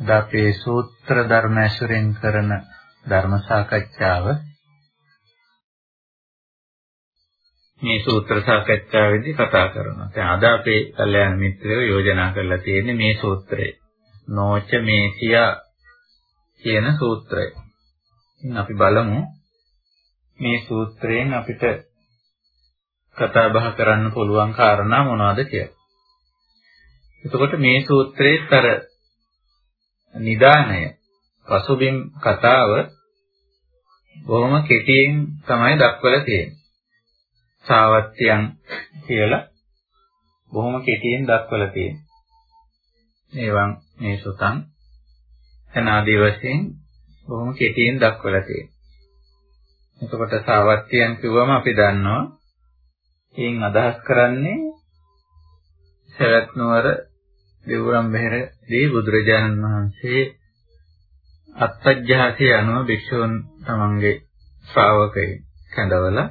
අපේ සූත්‍ර ධර්ම ඇසුරෙන් කරන ධර්ම සාකච්ඡාව මේ සූත්‍ර සාකච්ඡාවේදී කතා කරනවා. දැන් අද අපේ කල්යාණ මිත්‍රයෝ යෝජනා කරලා තියෙන්නේ මේ සූත්‍රය. නොච මේසියා කියන සූත්‍රය. ඉතින් අපි බලමු මේ සූත්‍රයෙන් අපිට කතා බහ කරන්න පුළුවන් කාරණා මොනවද කියලා. එතකොට මේ සූත්‍රයේත් අර නිදානය පසුබිම් කතාව බොහොම කෙටියෙන් තමයි දක්වලා තියෙන්නේ. සාවත්‍යයන් කියලා බොහොම කෙටියෙන් දක්වලා තියෙනවා. ඒවන් මේ සුතං එනාදී වශයෙන් බොහොම කෙටියෙන් දක්වලා තියෙනවා. එතකොට සාවත්‍යයන් කිව්වම අපි දන්නවා එයින් අදහස් කරන්නේ සවැත් නුවර දෙවුරම් මෙහෙරදී බුදුරජාණන් වහන්සේ අත්ත්‍ජ්ජාසයේ අනුව භික්ෂූන් තමන්ගේ ශ්‍රාවකයන් කැඳවලා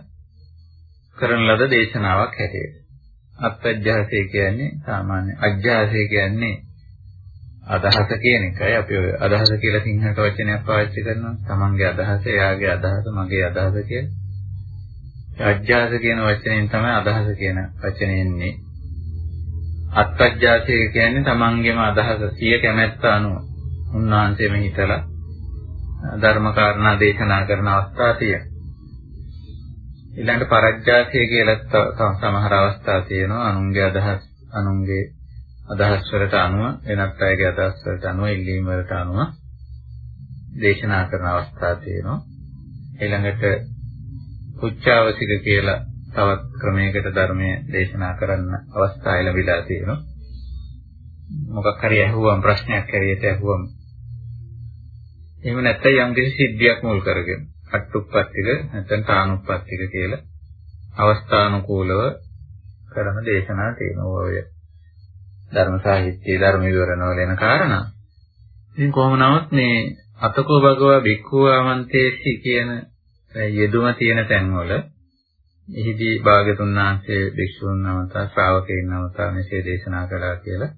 කරන ලද දේශනාවක් හැටියට. අත්ත්‍ජ්ජාසය කියන්නේ සාමාන්‍ය අජ්ජාසය කියන්නේ අදහස කියන එකයි අපි ඔය අදහස කියලා සිංහලට වචනයක් පාවිච්චි කරනවා. තමන්ගේ අදහස, එයාගේ අදහස, මගේ අදහස කියලා. අජ්ජාස කියන වචනයෙන් තමයි අදහස කියන වචනේ එන්නේ. අත්ත්‍ජ්ජාසය කියන්නේ තමන්ගේම අදහස සිය කැමැත්ත අනුව උන්වහන්සේම හිතලා ධර්ම කාරණා දේශනා කරන අවස්ථා තියෙනවා. ඊළඟට පරජ්ජාසය කියලා සමහර අවස්ථා තියෙනවා අනුන්ගේ අදහස් අනුන්ගේ අදහස් වලට අනුව වෙනත් අයගේ අදහස් වලට අනුව ඉල්ලීම් වලට අනුව දේශනා කරන අවස්ථා තියෙනවා. ඊළඟට උච්චාවසික කියලා තවත් ක්‍රමයකට ධර්මයේ දේශනා කරන්න අවස්ථා ලැබිලා තියෙනවා. මොකක් හරි අහුවම් ප්‍රශ්නයක් හැරියට අහුවම් එහෙම නැත්නම් යම් කිසි සිද්ධියක් මුල් කරගෙන අට්ටුප්පත්තික නැත්නම් තානුප්පත්තික කියලා අවස්ථානුකූලව කරන දේශනා තියෙනවා ඔය ධර්ම සාහිත්‍යයේ ධර්ම විවරණ වල එන කාරණා. ඉතින් කොහොම නමුත් මේ අතකෝ භගවා භික්ඛු ආමන්තේසි කියන යෙදුම තියෙන තැන්වල එහිදී භාග්‍යතුන් වහන්සේ භික්ෂුන් නමතා ශ්‍රාවකයන් නමතා මෙසේ දේශනා කළා කියලා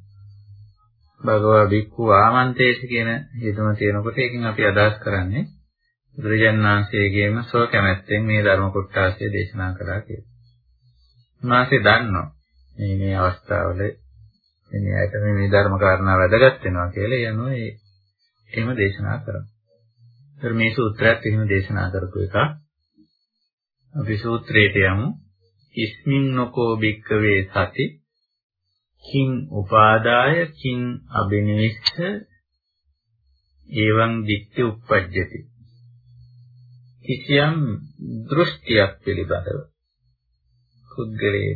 භගවා භික්ඛු ආමන්තේසි කියන යෙදුම තියෙනකොට ඒකෙන් අපි අදහස් කරන්නේ බුදුරජාණන් වහන්සේගේම සෝ කැමැත්තෙන් මේ ධර්ම කොටාසිය දේශනා කළා කියලා. මාසේ දන්නවා මේ මේ අවස්ථාවල මේ ඇයට මේ ධර්ම කාරණා වැදගත් වෙනවා කියලා යනවා ඒ එහෙම දේශනා කරනවා. ඒතර මේ සූත්‍රයත් එහෙම දේශනා කරපු එක. අපි සූත්‍රයට යමු. ඉස්මින් නොකෝ බික්කවේ සති කිං උපාදාය කිං අබිනිවිස්ස එවං දික්ඛ උප්පජ්ජති කිසියම් දෘෂ්ටියක් පිළිබඳව පුද්ගලයේ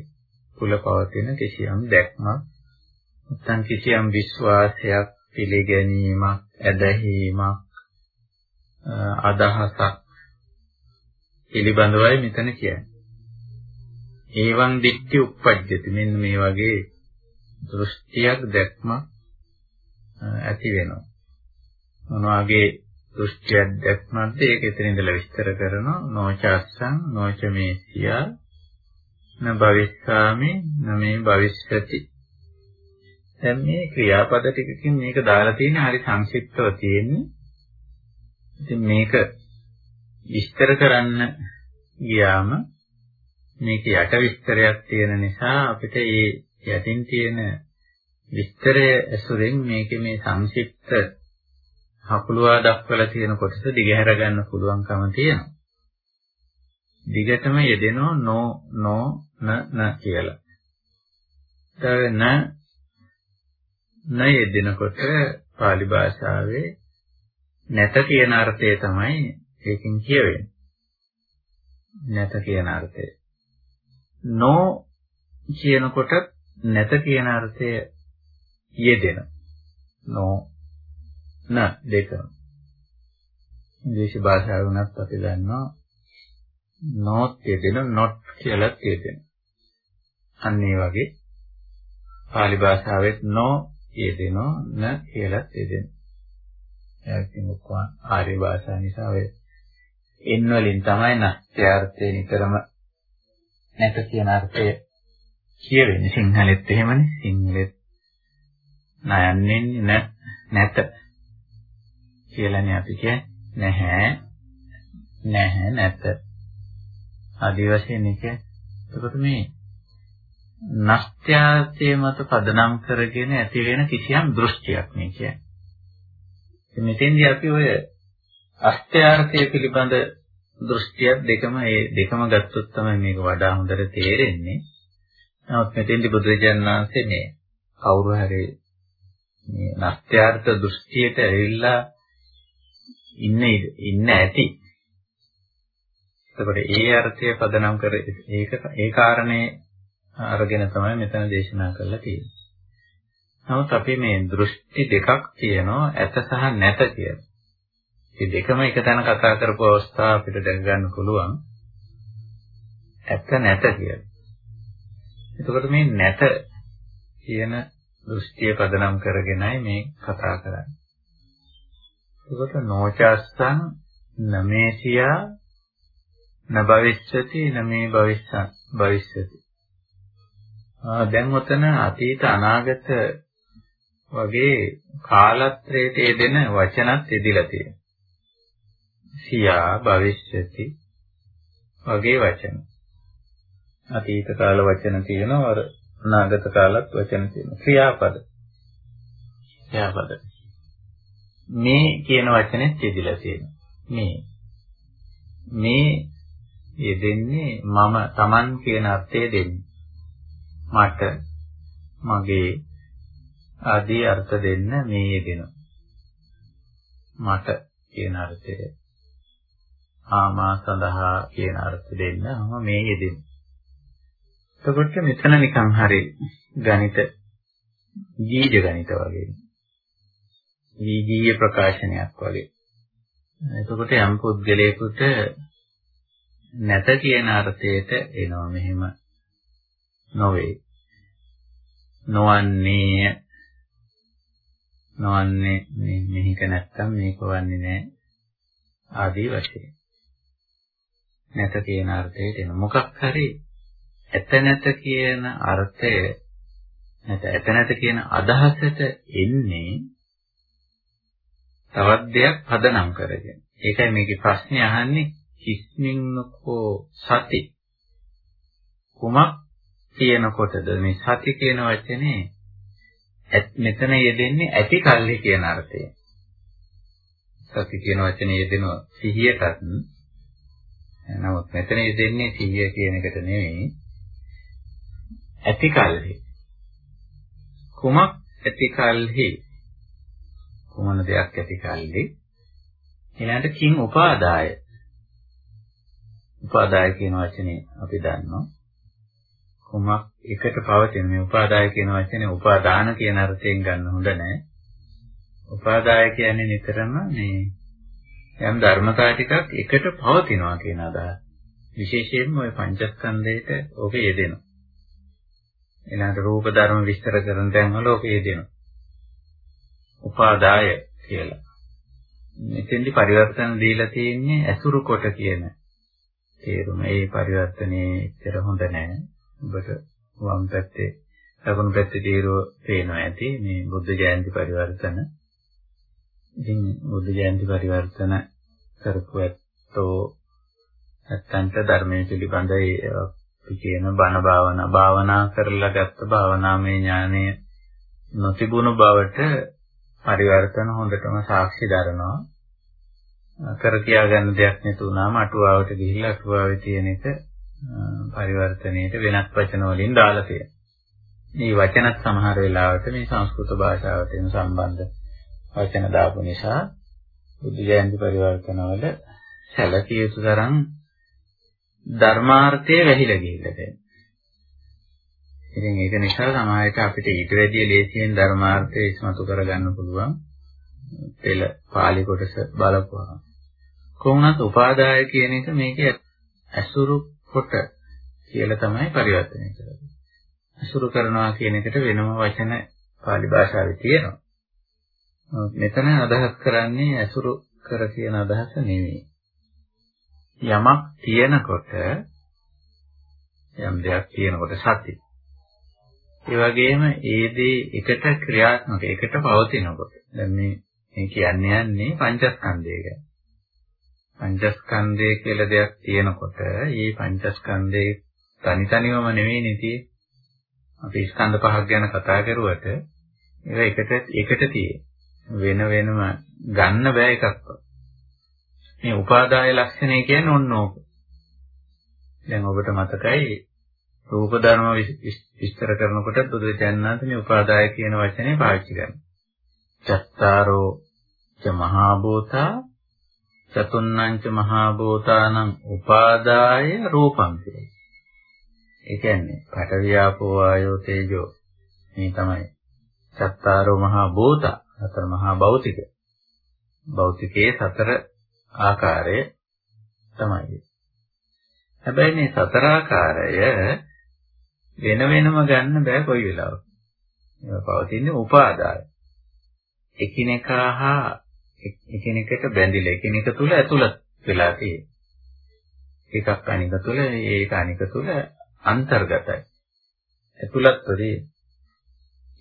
තුල පවතින කිසියම් දැක්මක් නැත්නම් කිසියම් විශ්වාසයක් පිළිගැනීමක් ඇදහිීමක් අදහසක් පිළිබඳවයි මෙතන කියන්නේ. ඒවන් දික්ටි උප්පජ්ජති. මෙන්න මේ වගේ දෘෂ්ටියක් දැක්මක් ඇති වෙනවා. මොනවාගේ දෘෂ්ටියක් දැක්මක්ද? ඒක එතන ඉඳලා විස්තර කරනවා. නොචස්සං නොච මේසියා න භවිස්සාමි න මේ භවිෂ්‍යති දැන් මේ ක්‍රියාපද ටිකකින් මේක දාලා තියෙන හරි සංක්ෂිප්තව තියෙන්නේ. ඉතින් මේක විස්තර කරන්න ගියාම මේක යට විස්තරයක් තියෙන නිසා අපිට මේ යටින් තියෙන විස්තරය ඇසුරෙන් මේකේ මේ සංක්ෂිප්ත හකුලුවා දක්වලා තියෙන කොටස දිගහැර ගන්න පුළුවන්කම තියෙනවා. දිගටම යෙදෙනෝ නෝ නෝ න න කියලා. ඊට න න යෙදෙනකොට pāli භාෂාවේ නැත කියන අර්ථය තමයි ඒකෙන් කියවෙන්නේ. නැත කියන අර්ථය. නෝ කියනකොට නැත කියන අර්ථය යෙදෙන. නෝ න දෙකම. ඉංග්‍රීසි භාෂාව වුණත් අපි දන්නවා not යෙදෙන not කියලා යෙදෙන. අන්න ඒ වගේ pāli භාෂාවෙත් no යෙදෙනවා න කියලා යෙදෙන. ඒකින් ඔක්කොම ආර්ය භාෂා නිසා ඔය එන් වලින් තමයි නැත්‍යාර්ථය නිතරම නැත කියන අර්ථය කියවෙන්නේ සිංහලෙත් එහෙමනේ සිංහලෙත් නයන්නේ නැත කියලානේ අපි කියන්නේ. නැහැ. නැහැ නැත. ආදි වශයෙන් එක. එතකොට මේ නස්ත්‍යාසය මත පදනම් කරගෙන ඇති වෙන කිසියම් දෘෂ්ටියක් මේ කියන්නේ. මෙතෙන්දී අපි ඔය අස්ත්‍යාර්ථය පිළිබඳ දෘෂ්ටියක් දෙකම ඒ දෙකම ගත්තොත් තමයි මේක වඩා හොඳට තේරෙන්නේ. නමුත් මෙතෙන්දී බුදුරජාණන් වහන්සේ මේ කවුරු හරි මේ නස්ත්‍යාර්ථ දෘෂ්ටියට ඇවිල්ලා ඉන්නේ ඉන්න ඇති. එතකොට ඒ අර්ථය පදනම් කර ඒක ඒ කාරණේ අරගෙන තමයි මෙතන දේශනා කරලා තියෙන්නේ. නමුත් අපි මේ දෘෂ්ටි දෙකක් තියෙනවා ඇත සහ නැත කියලා. මේ දෙකම එක තැන කතා කරපු අවස්ථාව අපිට දැක ගන්න පුළුවන්. ඇත නැත කියලා. එතකොට මේ නැත කියන දෘෂ්ටිය පදනම් කරගෙනයි මේ කතා කරන්නේ. එතකොට නොචස්සං නමේසියා නභවිස්සති නමේ භවිස්සං භවිස්සති. ආ දැන් ඔතන අතීත අනාගත වගේ කාලත්‍රයට යෙදෙන වචනත් ඉදිලා තියෙනවා. සියා භවිෂ්‍යති වගේ වචන. අතීත කාල වචන තියෙනවා අර අනාගත කාලත් වචන තියෙනවා. ක්‍රියාපද. ක්‍රියාපද. මේ කියන වචනේත් ඉදිලා තියෙනවා. මේ මේ යෙදෙන්නේ මම Taman කියන අර්ථය දෙන්නේ. මට මගේ ආදී අර්ථ දෙන්න මේ යෙදෙනවා. මට කියන අර්ථය ආමා සඳහා කියන අර්ථ දෙන්න මම මේ යෙදෙනවා. එතකොට මෙතන නිකන් හරි ගණිත ජීජ ගණිත වගේ. ජීජීය ප්‍රකාශනයක් වගේ. එතකොට යම් පුද්ගලයෙකුට නැත කියන අර්ථයට එනවා මෙහෙම නොවේ. නොවන්නේ නොවන්නේ මේක නැත්තම් මේක වන්නේ නැහැ ආදී වශයෙන්. නැත කියන අර්ථයට එන මොකක් හරි ඇත නැත කියන අර්ථය නැත ඇත නැත කියන අදහසට එන්නේ තවත් දෙයක් පදනම් කරගෙන. ඒකයි මේකේ ප්‍රශ්නේ අහන්නේ කිස්මින්නකෝ සති කුමක් කියනකොටද මේ සති කියන වචනේ මෙතන යෙදෙන්නේ ඇති කල්හි කියන අර්ථය. සති කියන වචනේ යෙදෙනවා සිහියටත් නමුත් මෙතන යෙදෙන්නේ සිහිය කියන එකට නෙවෙයි ඇති කල්හි. කුමක් ඇති කල්හි? කුමන දෙයක් ඇති කල්හි? ඊළඟට කිං උපාදාය. උපාදාය කියන වචනේ අපි දන්නවා. කුමක් එකට පවතින මේ උපාදාය කියන වචනේ උපාදාන කියන අර්ථයෙන් ගන්න හොඳ නැහැ උපාදාය කියන්නේ නිතරම මේ යම් ධර්මතා ටිකක් එකට පවතිනවා කියන අදහස. විශේෂයෙන්ම ওই පංචස්කන්ධයට ඔබ යෙදෙනවා. ඊළඟට රූප ධර්ම විස්තර කරන තැන්වල ඔබ යෙදෙනවා. උපාදාය කියලා. මෙතෙන්දි පරිවර්තන දීලා තියෙන්නේ ඇසුරු කොට කියන තේරුම. ඒ පරිවර්තනේ ඉතර හොඳ නැහැ. ඔබට වම් පැත්තේ ලකුණු පැත්තේ තීරුව පේනවා ඇති මේ බුද්ධ ජයන්ති පරිවර්තන. ඉතින් බුද්ධ ජයන්ති පරිවර්තන කරපු ඇත්තෝ නැත්තන්ට ධර්මයේ පිළිබඳ අපි කියන බණ භාවනා භාවනා කරලා ගත්ත භාවනාමය ඥානය නොතිබුණු බවට පරිවර්තන හොඳටම සාක්ෂි දරනවා. කර කියා ගන්න දෙයක් නැතුණාම අටුවාවට ගිහිල්ලා අටුවාවේ තියෙන එක පරිවර්තනයේට වෙනත් වචන වලින් දාලා තියෙනවා. මේ වචනත් සමහර වෙලාවට මේ සංස්කෘත භාෂාවට එන සම්බන්ධ වචන දාපු නිසා බුද්ධ ජයන්ති පරිවර්තනවල සැලකිය යුතු තරම් ධර්මාර්ථය වැහිලා ගිහිල්ලා තියෙනවා. ඉතින් ඒක නිසා සමාජයට අපිට ඊට වැඩිය ලේසියෙන් ධර්මාර්ථය ඉස්මතු කරගන්න පුළුවන්. පෙළ පාලි කොටස බලපුවා. කොහොමවත් උපාදාය කියන එක මේකේ ඇසුරු කොට කියලා තමයි පරිවර්තනය කරන්නේ. අසුරු කරනවා කියන එකට වෙනම වචන pāli භාෂාවේ තියෙනවා. මෙතන අදහස් කරන්නේ අසුරු කර කියන අදහස නෙවෙයි. යමක් තියෙනකොට යම් දෙයක් තියෙනකොට සති. ඒ වගේම ඒ දේ එකට ක්‍රියාත්මක එකට පවතිනකොට දැන් මේ මේ කියන්නේ යන්නේ පංචස්කන්ධය ගැන. පංචස්කන්ධය කියලා දෙයක් තියෙනකොට මේ පංචස්කන්ධේ තනි තනිවම නෙවෙයි නෙති අපි ස්කන්ධ පහක් ගැන කතා කරුවට ඒවා එකට එකට තියෙන වෙන වෙනම ගන්න බෑ එකක්වත්. මේ උපාදාය ලක්ෂණය කියන්නේ ඔන්න ඕක. දැන් ඔබට මතකයි රූප ධර්ම විස්තර කරනකොට බුදුරජාණන් මේ උපාදාය කියන වචනේ පාවිච්චි කරනවා. චත්තාරෝ ච මහා භූතා චතුන්නංච මහා භූතානං උපාදාය රූපං කියලා. ඒ කියන්නේ පඨවියාපෝ ආයෝ තේජෝ. මේ තමයි. චත්තාරෝ මහා භූත සතර මහා භෞතික. භෞතිකයේ සතර ආකාරය තමයි. හැබැයි මේ සතර ආකාරය වෙන වෙනම ගන්න බෑ කොයි වෙලාවක. ඒවා පවතින්නේ උපාදාය. එකිනෙකා හා එකිනෙකට බැඳිලා එකිනෙක තුල ඇතුළත් වෙලා තියෙනවා. එකක් අනික තුල ඒක අනික තුල අන්තර්ගතයි. ඇතුළත්වදී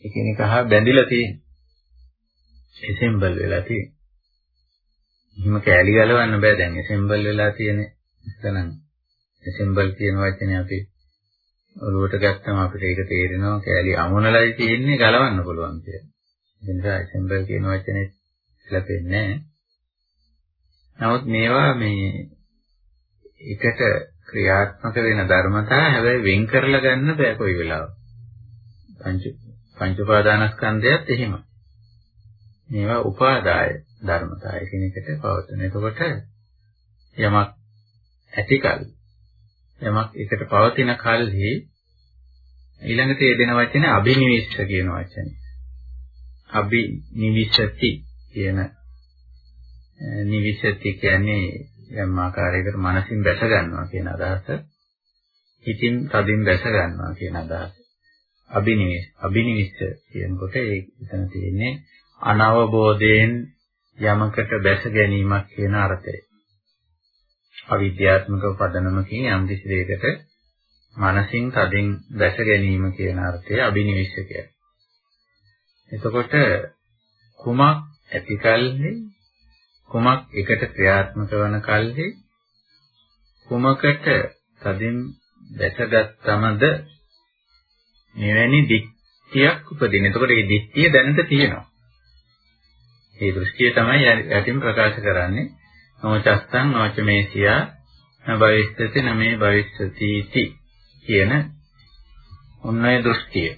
එකිනෙක හා බැඳිලා තියෙන. එසෙම්බල් වෙලා තියෙන. එහෙම කෑලි ගලවන්න බෑ දැන් එසෙම්බල් වෙලා තියෙන එතනන්. එසෙම්බල් කියන වචනේ අපි ඔළුවට ගත්තම අපිට ඒක තේරෙනවා කෑලි අමුණලයි තියෙන්නේ ගලවන්න පුළුවන් කියලා. ඒ නිසා එසෙම්බල් කියන වචනේ ලැබෙන්නේ නමුත් මේවා මේ එකට ක්‍රියාත්මක වෙන ධර්මතා හැබැයි වෙන් කරලා ගන්න බෑ කොයි වෙලාවක. පංච පංච උපාදානස්කන්ධයත් එහෙම. මේවා උපාදාය ධර්මතා එකිනෙකට පවතින. එතකොට යමක් ඇතිකල් යමක් එකට පවතින කල්හි ඊළඟට යෙදෙන වචනේ අබිනිවිස්ස කියන වචනේ. අබිනිවිසති කියන නිවිසති කියන්නේ යම් ආකාරයකට මනසින් දැස ගන්නවා කියන අදහස. හිතින් තදින් දැස ගන්නවා කියන අදහස. අබිනිවිස් අබිනිවිස්ස කියනකොට ඒ එතන තියෙන්නේ අනවබෝධයෙන් යමකට දැස ගැනීමක් කියන අර්ථය. අවිද්‍යාත්මක පදනමකින් යම් කිසි දෙයකට මනසින් තදින් දැස ගැනීම කියන අර්ථය අබිනිවිස්ස කියන්නේ. එතකොට කුමක් ඇති කල්හි කුමක් එකට ක්‍රියාත්මක වන කල්හි කුමකට තදින් දැකගත්තමද මෙවැනි දික්තියක් උපදින. එතකොට මේ දික්තිය දැනට තියෙනවා. මේ දෘෂ්ටිය තමයි යටින් ප්‍රකාශ කරන්නේ. නොචත්තං නොච මේසියා නබවිස්සති නමේ භවිස්සතිති කියන ඔන්නය දෘෂ්ටිය.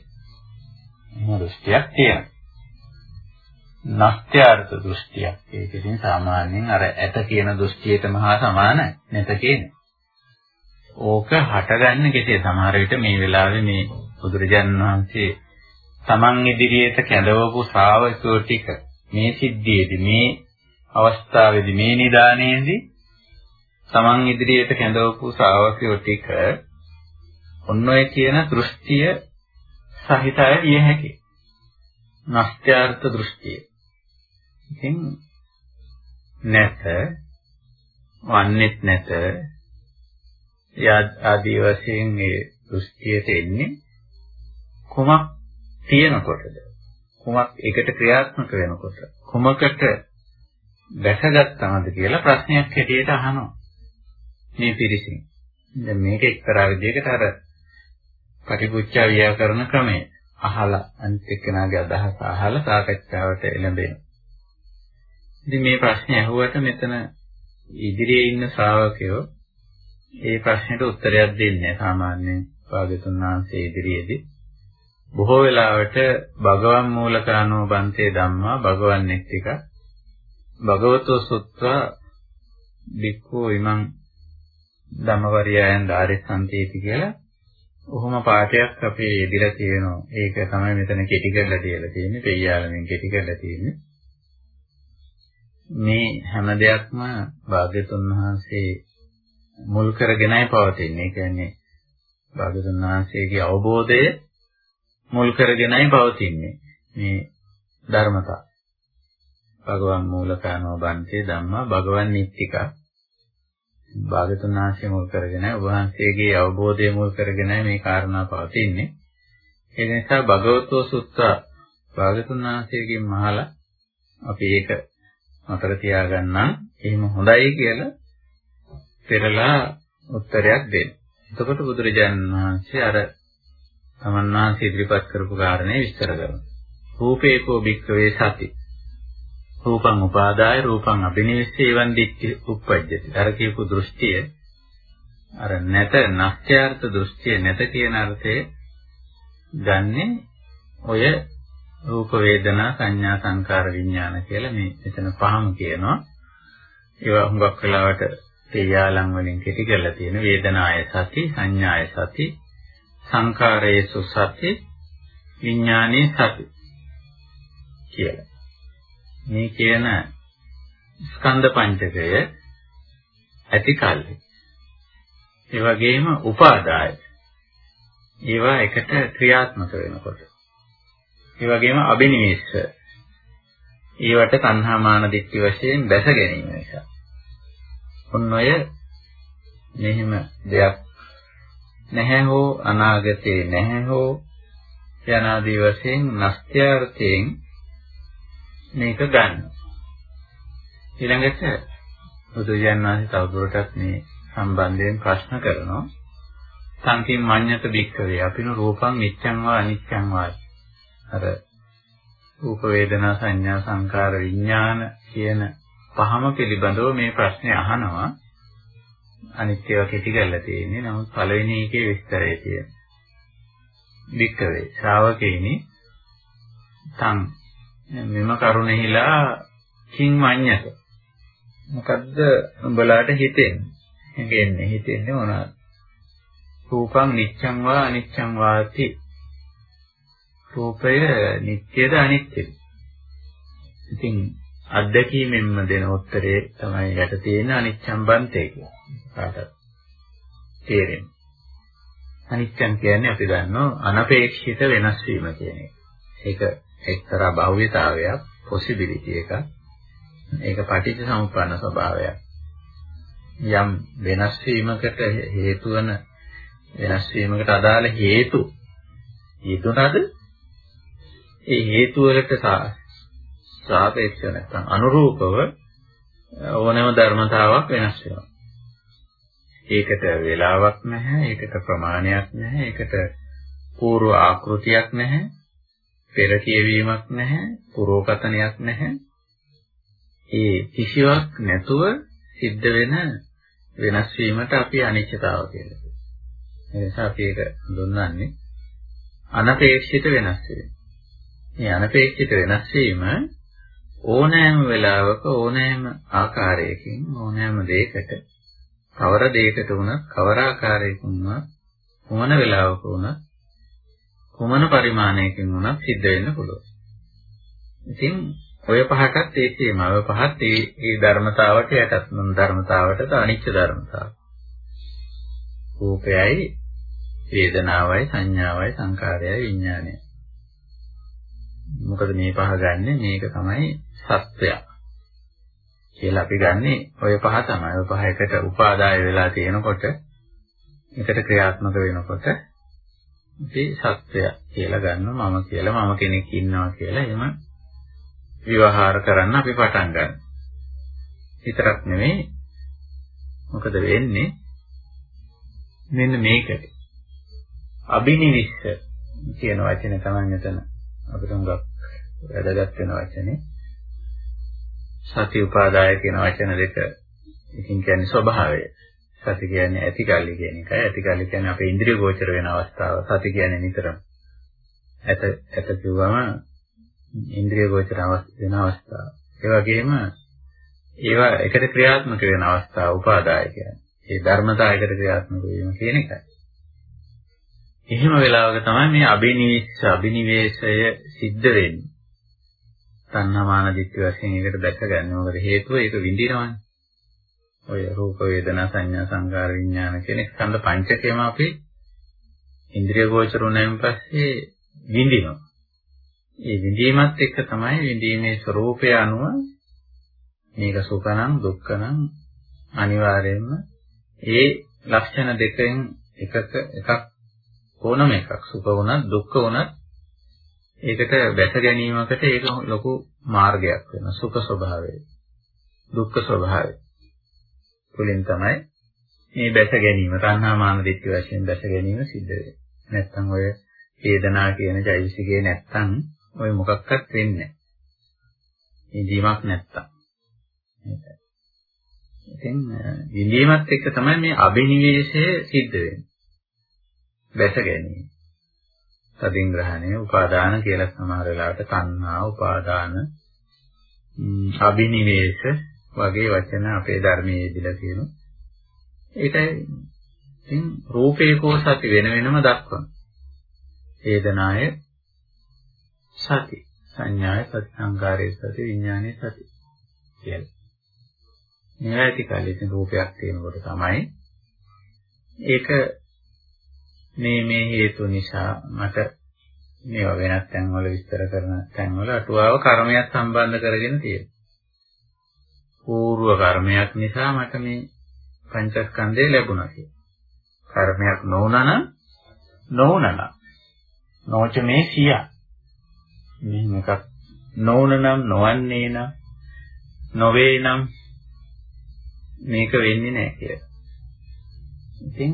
එහෙම දෘෂ්ටියක් තියෙනවා. නස්ත්‍යාර්ථ දෘෂ්ටියක්. ඒක ඉතින් සාමාන්‍යයෙන් අර ඇත කියන දෘෂ්ටියට මහා සමානයි. නැත කියන්නේ. ඕක හටගන්නේ කෙසේ සමහර විට මේ වෙලාවේ මේ බුදුරජාණන් වහන්සේ තමන් ඉදිරියට කැඳවපු ශ්‍රාවකයෝ ටික මේ සිද්ධියේදී මේ අවස්ථාවේදී මේ නිදානයේදී තමන් ඉදිරියට කැඳවපු ශ්‍රාවකයෝ ටික ඔන්න ඔය කියන දෘෂ්ටිය සහිතය විය හැකියි. නස්ත්‍යාර්ථ දෘෂ්ටිය. ඉතින් නැත වන්නේත් නැත ආදී වශයෙන් මේ දෘෂ්ටියට එන්නේ කුමක් තියෙනකොටද කුමක් එකට ක්‍රියාත්මක වෙනකොට කුමකට දැකගත්තමද කියලා ප්‍රශ්නයක් හැටියට අහනවා. මේ පිරිසින්. දැන් මේක එක්තරා විදිහකට අර පටිපුච්චා ව්‍යාකරණ ක්‍රමය අහලා අනිත් එක්කෙනාගේ අදහස අහලා සාකච්ඡාවට එළඹෙනවා. ඉතින් මේ ප්‍රශ්නේ අහුවට මෙතන ඉදිරියේ ඉන්න ශ්‍රාවකයෝ ඒ ප්‍රශ්නෙට උත්තරයක් දෙන්නේ සාමාන්‍යයෙන් භාගතුන් වහන්සේ ඉදිරියේදී. බොහෝ වෙලාවට භගවන් මූලකානෝ බන්තේ ධම්මා භගවන් නෙත්තික භගවතෝ සුත්වා බික්ඛෝ ඉමං ධම්මවරියයන් ධාරිසන්තේති කියලා ඔහොම පාඩයක් අපේ ඉදිරිය තියෙනවා. ඒක තමයි මෙතන කෙටි කරලා තියලා තියෙන්නේ. පෙయ్యාලමින් කෙටි කරලා තියෙන්නේ. මේ හැම දෙයක්ම භාග්‍යතුන් වහන්සේ මුල් කරගෙනයි පවතින්නේ. ඒ කියන්නේ භාග්‍යතුන් වහන්සේගේ අවබෝධය මුල් කරගෙනයි පවතින්නේ. මේ ධර්මතා. භගවන් මූලකානෝ බන්තේ ධම්මා භගවන් නිත්තිකා. භාග්‍යතුන් වහන්සේ මුල් කරගෙන ඔබ වහන්සේගේ අවබෝධය මුල් කරගෙනයි මේ කාරණා පවතින්නේ. ඒ නිසා භගවතෝ සුත්ත භාග්‍යතුන් වහන්සේගෙන් මහලා අපි ඒක මතක තියාගන්නම්. එහෙම හොඳයි කියලා පෙරලා උත්තරයක් දෙන්න. එතකොට බුදුරජාණන් වහන්සේ අර තමන් වහන්සේ ඉදිරිපත් කරපු කාරණේ විස්තර කරනවා. රූපේකෝ භික්ඛවේ සති. රූපං උපාදාය රූපං අබිනිවෙස්සේවං දික්ඛි උප්පජ්ජති. අර කියපු දෘෂ්ටිය අර නැත නැස්ත්‍යාර්ථ දෘෂ්ටිය නැත කියන අර්ථයේ ගන්නේ ඔය රූප වේදනා සංඥා සංකාර විඥාන කියලා මේ එතන පහම කියනවා. ඒවා හුඟක් වෙලාවට තේයාලම් වලින් කෙටි කරලා තියෙන වේදනාය සති සංඥාය සති සංකාරයේසු සති විඥානේ සති කියලා. මේ කියන ස්කන්ධ පංචකය ඇති කල්හි. ඒ වගේම උපාදාය. ඒවා එකට ක්‍රියාත්මක වෙනකොට. ඒ වගේම අබිනිවෙස්ස. ඒවට තණ්හා මාන දික්ටි වශයෙන් දැස ගැනීම නිසා. ඔන්න ඔය මෙහෙම දෙයක් නැහැ හෝ අනාගතේ නැහැ හෝ යනාදී වශයෙන් නැස්ත්‍යාර්ථයෙන් මේක ගන්න. ඊළඟට බුදුජාන විශ්වාසී තවදුරටත් මේ සම්බන්ධයෙන් ප්‍රශ්න කරනවා. සංකීම් මඤ්ඤත බික්කවේ අපින රූපං නිච්ඡං වා අනිච්ඡං වා අර රූප වේදනා සංඥා සංකාර විඥාන කියන පහම පිළිබඳව මේ ප්‍රශ්නේ අහනවා. අනිත් ඒවා කෙටි කරලා තියෙන්නේ. නමුත් පළවෙනි එකේ විස්තරය තියෙනවා. වික්කවේ ශ්‍රාවකෙයිනි තං මෙම කරුණෙහිලා කිං මඤ්ඤත මොකද්ද උඹලාට හිතෙන්නේ ගෙන්නේ හිතෙන්නේ මොනවද රූපං නිච්ඡං වා අනිච්ඡං වාති රූපය නිට්ටයද අනිත්‍යද ඉතින් අත්දැකීමෙන්ම දෙන උත්තරේ තමයි යට තියෙන අනිච්ඡම් බන්තේ කියලා. කාටද? තේරෙන්නේ. අනිච්ඡම් කියන්නේ අපි දන්නවා අනපේක්ෂිත වෙනස් වීම කියන එක. ඒක එක්තරා භෞතිකතාවයක්, possibility එකක්. ඒක පටිච්ච සමුප්පන්න ස්වභාවයක්. යම් වෙනස් වීමකට හේතු වන වෙනස් වීමකට අදාළ හේතු යෙදුනද ඒ හේතු වලට සාපේක්ෂව නැත්නම් අනුරූපව ඕනෑම ධර්මතාවක් වෙනස් වෙනවා. ඒකට වේලාවක් නැහැ, ඒකට ප්‍රමාණයක් නැහැ, ඒකට පූර්ව ආකෘතියක් නැහැ, පෙර කියවීමක් නැහැ, පුරෝකතනයක් නැහැ. ඒ කිසිවක් නැතුව සිද්ධ වෙන වෙනස් වීමට අපි අනිශ්චිතාව කියලා කියනවා. ඒ නිසා අපි ඒක දුන්නන්නේ අනපේක්ෂිත වෙනස් වීම. මේ අනපේක්ෂිත වෙනස් වීම ඕනෑම වෙලාවක ඕනෑම ආකාරයකින් ඕනෑම දෙයකට කවර දෙයකට වුණත් කවර ආකාරයකින් වුණත් මොන වෙලාවක වුණත් කොමන පරිමාණයකින් වුණත් සිද්ධ වෙන්න පුළුවන්. ඉතින් ඔය පහටත් ඒ තේමාව පහත් ඒ ඒ ධර්මතාවට යටත් මොන ධර්මතාවටද අනිච්ච ධර්මතාව. රූපයයි වේදනාවයි සංඥාවයි සංකාරයයි විඥානයයි. මොකද මේ පහ ගන්නෙ මේක තමයි සත්‍යය කියලා අපි ගන්නෙ ඔය පහ තමයි. ඔය පහ එකට උපාදාය වෙලා තියෙනකොට එකට ක්‍රියාත්මක වෙනකොට අපි සත්‍යය කියලා ගන්නවා මම කියලා මම කෙනෙක් ඉන්නවා කියලා එහෙම විවහාර කරන්න අපි පටන් ගන්නවා. විතරක් නෙමෙයි මොකද වෙන්නේ මෙන්න මේකට අබිනිවිස්ස කියන වචනේ තමයි මෙතන අපිට හුඟක් වැදගත් වෙන වචනේ සති උපාදාය කියන වචන දෙක ඉතින් කියන්නේ ස්වභාවය. සති කියන්නේ ඇතිකල්ලි කියන එකයි. ඇතිකල්ලි කියන්නේ අපේ ඉන්ද්‍රිය ගෝචර වෙන අවස්ථාව. සති කියන්නේ නිතරම. ඇත ඇත කිව්වම ඉන්ද්‍රිය ගෝචර වෙන අවස්ථාව. ඒ වගේම ඒවා එකට ක්‍රියාත්මක වෙන අවස්ථාව උපාදාය කියන්නේ. ඒ ධර්මතා එකට ක්‍රියාත්මක වීම කියන එකයි. එහෙම වෙලාවක තමයි මේ අබිනිවිස්ස අබිනිවේෂය සිද්ධ වෙන්නේ. තණ්හාමාන දිට්ඨි වශයෙන් ඒකට දැකගන්න. මොකද හේතුව ඒක විඳිනවනේ. ඔය රූප වේදනා සංඥා සංකාර විඥාන කියන ස්කන්ධ පංචකයම අපි ඉන්ද්‍රිය ගෝචර වුණාන් පස්සේ විඳිනවා. ඒ විඳීමත් එක්ක තමයි විඳීමේ ස්වરૂපය අනුව මේක සුඛනම් දුක්ඛනම් අනිවාර්යයෙන්ම ඒ ලක්ෂණ දෙකෙන් එකක එකක් ඕනම එකක් සුඛ වුණත් දුක්ඛ වුණත් ඒකට බැස ගැනීමකට ඒක ලොකු මාර්ගයක් වෙනවා. සුඛ ස්වභාවය. දුක්ඛ ස්වභාවය. තුලින් තමයි මේ බැස ගැනීම, තණ්හා මාන දිට්ඨි වශයෙන් බැස ගැනීම සිද්ධ වෙන්නේ. නැත්තම් ඔය වේදනා කියන ජෛවිසිකේ නැත්තම් ඔය මොකක්වත් වෙන්නේ නැහැ. ඉඳීමක් නැත්තම්. ඉතින් ඉඳීමත් එක්ක තමයි මේ අබිනිවේෂය සිද්ධ වෙන්නේ. බැස ගැනීම. තදින් ග්‍රහණය, උපාදාන කියලා සමහර වෙලාවට තණ්හා, උපාදාන, අබිනිවේෂ වගේ වචන අපේ ධර්මයේ ඉදලා තියෙනවා. ඒකයි ඉතින් රූපේ කෝ සති වෙන වෙනම දක්වන. වේදනාය සති, සංඥාය සති, සංකාරයේ සති, විඥානයේ සති කියලා. මේවා ඇති කල ඉතින් රූපයක් තියෙනකොට තමයි ඒක මේ මේ හේතු නිසා මට මේවා වෙනත් තැන්වල විස්තර කරන තැන්වල අටුවාව කර්මයක් සම්බන්ධ කරගෙන තියෙනවා. పూర్ව කර්මයක් නිසා මට මේ පංචස්කන්ධය ලැබුණා කියලා. කර්මයක් නොවුනා නම් නොවුනා නම් නොච මේ සිය. මෙහෙම එකක් නොවුන නම් නොවන්නේ නම් නොවේ නම් මේක වෙන්නේ නැහැ කියලා. ඉතින්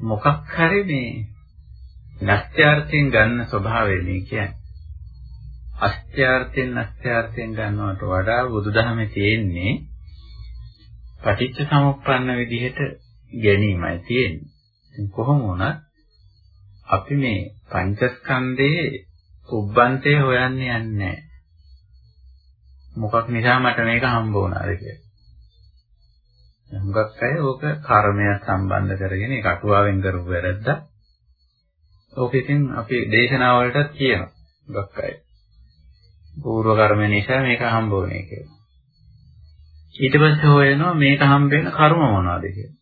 මොකක් හරි මේ නැස්ත්‍යාර්ථයෙන් ගන්න ස්වභාවය මේ කියන්නේ. අස්ත්‍යාර්ථයෙන් නැස්ත්‍යාර්ථයෙන් ගන්නවට වඩා බුදුදහමේ තියෙන්නේ පටිච්ච සමුප්පන්න විදිහට ගැනීමයි තියෙන්නේ. ඉතින් කොහොම වුණත් අපි මේ පංචස්කන්ධයේ උබ්බන්තේ හොයන්නේ නැහැ. මොකක් නිසා මට මේක හම්බ වුණාද කියලා. හුඟක් අය ඕක කර්මයක් සම්බන්ධ කරගෙන ඒක අටුවාවෙන් කරපු වැරද්ද. ඕක ඉතින් අපි දේශනාවලටත් කියනවා. හුඟක් අය. පූර්ව කර්ම නිසා මේක හම්බ වුණේ කියලා. ඊට පස්සේ හොයනවා මේක හම්බ වෙන කර්ම මොනවද කියලා.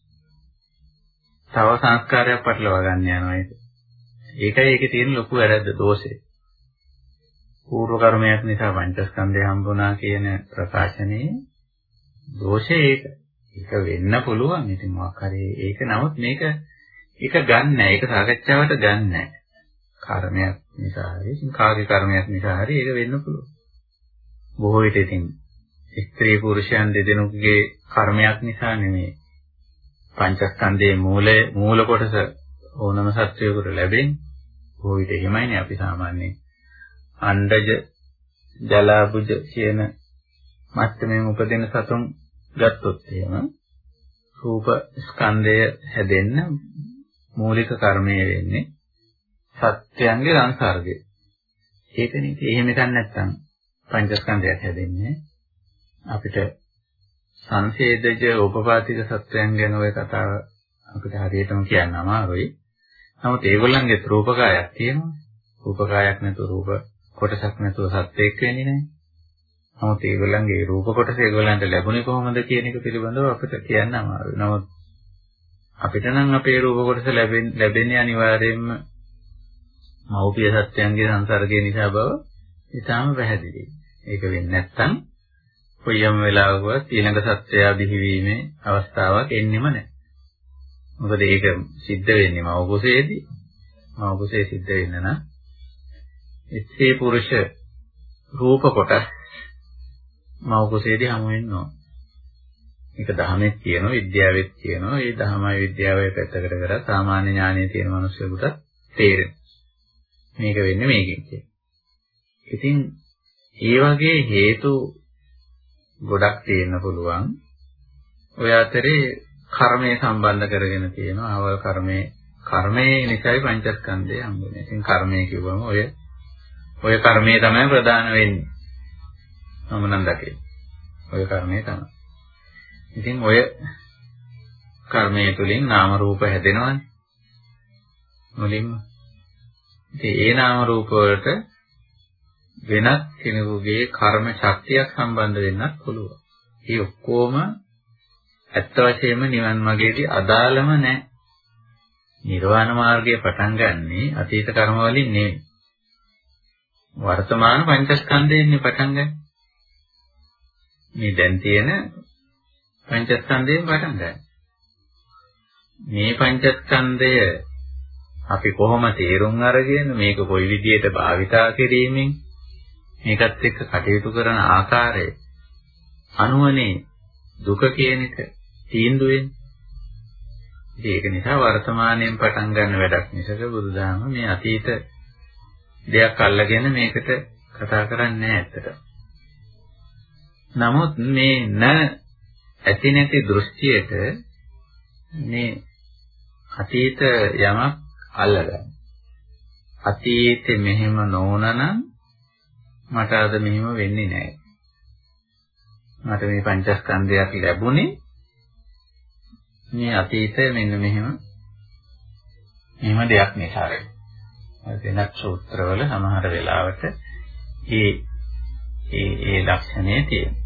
තව සංස්කාරයක් පටලවා ගන්න යනවා ඒක. ඒකයි ඒකේ තියෙන ලොකු වැරද්ද දෝෂය. පූර්ව කර්මයක් නිසා පංචස්කන්ධය හම්බුණා කියන ප්‍රකාශනයේ දෝෂය ඒක. ඒක වෙන්න පුළුවන්. ඉතින් මොකක් හරි ඒක නමුත් මේක ඒක ගන්න නැහැ. ඒක සාකච්ඡාවට ගන්න නැහැ. කර්මයක් නිසා හරි කාගේ කර්මයක් නිසා හරි ඒක වෙන්න පුළුවන්. බොහෝ විට ඉතින් ස්ත්‍රී පුරුෂයන් දෙදෙනෙකුගේ කර්මයක් නිසා නෙමෙයි. පංචස්කන්ධයේ මූලය මූල කොටස ඕනම සත්වයකට ලැබෙන්නේ. බොහෝ විට එහෙමයිනේ අපි සාමාන්‍යයෙන්. අණ්ඩජ ජලාබුජ කියන මට්ටමින් උපදින සතුන් ගත්තොත් එහෙම රූප ස්කන්ධය හැදෙන්න මූලික කර්මය වෙන්නේ සත්‍යයන්ගේ සංසර්ගය. ඒකනේ ඉතින් එහෙම එකක් නැත්තම් පංචස්කන්ධයක් හැදෙන්නේ අපිට සංසේදජ උපපාතික සත්‍යයන් ගැන ওই කතාව අපිට හරියටම කියන්න අමාරුයි. නමුත් ඒගොල්ලන්ගේ රූපකායක් තියෙනවා. රූපකායක් නැතුව රූප කොටසක් නැතුව සත්‍යයක් වෙන්නේ නැහැ. නමුත් ඒගොල්ලන්ගේ රූප කොටස ඒගොල්ලන්ට ලැබුණේ කොහොමද කියන එක පිළිබඳව අපිට කියන්න අමාරුයි. නමුත් අපිට නම් අපේ රූප කොටස ලැබෙන්නේ අනිවාර්යයෙන්ම මෞපිය සත්‍යයන්ගේ සංසර්ගය නිසා බව ඉතාම පැහැදිලියි. ඒක වෙන්නේ නැත්නම් කොයියම් වෙලාවකවත් ඊළඟ සත්‍යය බිහිවීමේ අවස්ථාවක් එන්නෙම නැහැ. මොකද ඒක සිද්ධ වෙන්නේ මව කුසේදී. මව කුසේ සිද්ධ වෙන්න නම් ස්ත්‍රී පුරුෂ රූප කොටස් මව කුසේදී හමු වෙන්න ඕන. මේක දහමෙත් කියනවා විද්‍යාවෙත් කියනවා. ඒ දහමයි විද්‍යාවයි පැත්තකට කරලා සාමාන්‍ය ඥානයේ තියෙන මිනිස්සුන්ට තේරෙනවා. මේක වෙන්නේ මේකෙන් කියලා. ඉතින් ඒ වගේ හේතු ගොඩක් තියෙන්න පුළුවන්. ඔය අතරේ කර්මය සම්බන්ධ කරගෙන තියෙනවා. අවල් කර්මයේ කර්මයේ නිසයි පංචස්කන්ධය හම්බුනේ. ඉතින් කර්මය කිව්වම ඔය ඔය කර්මය තමයි ප්‍රධාන වෙන්නේ. මම නම් දකින්නේ. ඔය කර්මය තමයි. ඉතින් ඔය කර්මය තුලින් නාම රූප හැදෙනවනේ. මුලින්ම. ඉතින් ඒ නාම රූප වලට වෙනත් කෙනෙකුගේ කර්ම ශක්තියක් සම්බන්ධ වෙන්නත් පුළුවන්. ඒ ඔක්කොම ඇත්ත වශයෙන්ම නිවන් මාර්ගයේදී අදාළම නැහැ. නිර්වාණ මාර්ගය පටන් ගන්නෙ අතීත කර්ම වලින් නෙවෙයි. වර්තමාන පංචස්කන්ධයෙන් පටන් ගන්න. මේ දැන් තියෙන පංචස්කන්ධයෙන් පටන් ගන්න. මේ පංචස්කන්ධය අපි කොහොම තේරුම් අරගෙන මේක කොයි විදිහට භාවිතා කිරීමෙන් මේකත් එක්ක කටයුතු කරන ආකාරය අනුවනේ දුක කියන එක තීන්දුව වෙන්නේ. ඒක නිසා වර්තමානයෙන් පටන් ගන්න වැඩක් මිසක බුදුදහම මේ අතීත දෙයක් අල්ලගෙන මේකට කතා කරන්නේ නැහැ ඇත්තට. නමුත් මේ න ඇති නැති දෘෂ්ටියට මේ අතීත යමක් අල්ලගන්න. අතීතේ මෙහෙම නොවුනනම් මට අද මෙහෙම වෙන්නේ නැහැ. මට මේ පංචස්කන්ධයක් ලැබුණේ මේ අතීතය මෙන්න මෙහෙම මෙහෙම දෙයක් නිසා වෙනත් සූත්‍රවල සමහර වෙලාවට ඒ ඒ ඒ ලක්ෂණය තියෙනවා.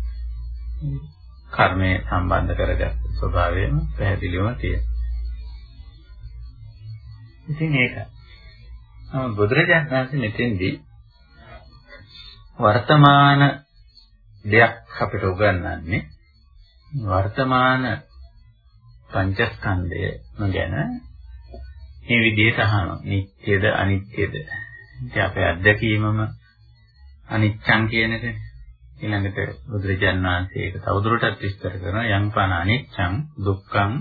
කර්මය සම්බන්ධ කරගත් ස්වභාවයම පැහැදිලිවම තියෙනවා. ඉතින් ඒක. බුදුරජාණන් වහන්සේ මෙතෙන්දී වර්තමාන දෙයක් අපිට උගන්වන්නේ වර්තමාන පංචස්කන්ධය ගැන මේ විදිහට අහනවා. නිට්ටයද අනිත්‍යද? ඉතින් අපේ අත්දැකීමම අනිච්ඡං කියන එකනේ. ඊළඟට බුදුරජාන් වහන්සේ ඒක තවදුරටත් විස්තර කරනවා යම් පන අනිච්ඡං දුක්ඛං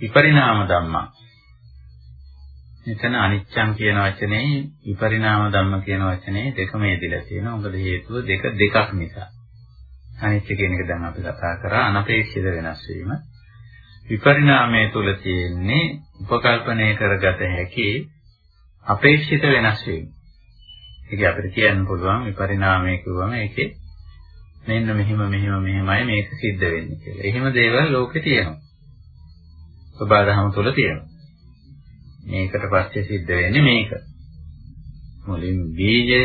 විපරිණාම ධම්මං. මෙතන අනිච්ඡං කියන වචනේ විපරිණාම ධම්ම කියන වචනේ දෙකම යෙදিলা තියෙනවා. මොකද හේතුව දෙක දෙකක් නිසා. අනිත්‍ය කියන එක දැන් අපි කතා කරා අනපේක්ෂිත වෙනස් වීම. විපරිණාමය තුල තියෙන්නේ උපකල්පනය කරගත හැකි අපේක්ෂිත වෙනස් වීම. ඒක අපිට කියන්න පුළුවන් විපරිණාමය කියවම ඒකේ මෙන්න මෙහිම මෙහිම මෙහිමයි මේක සිද්ධ වෙන්නේ කියලා. එහෙම දේවල් ලෝකේ තියෙනවා. සබාධම තුල තියෙනවා. මේකට පස්සේ සිද්ධ වෙන්නේ මේක. මුලින් බීජය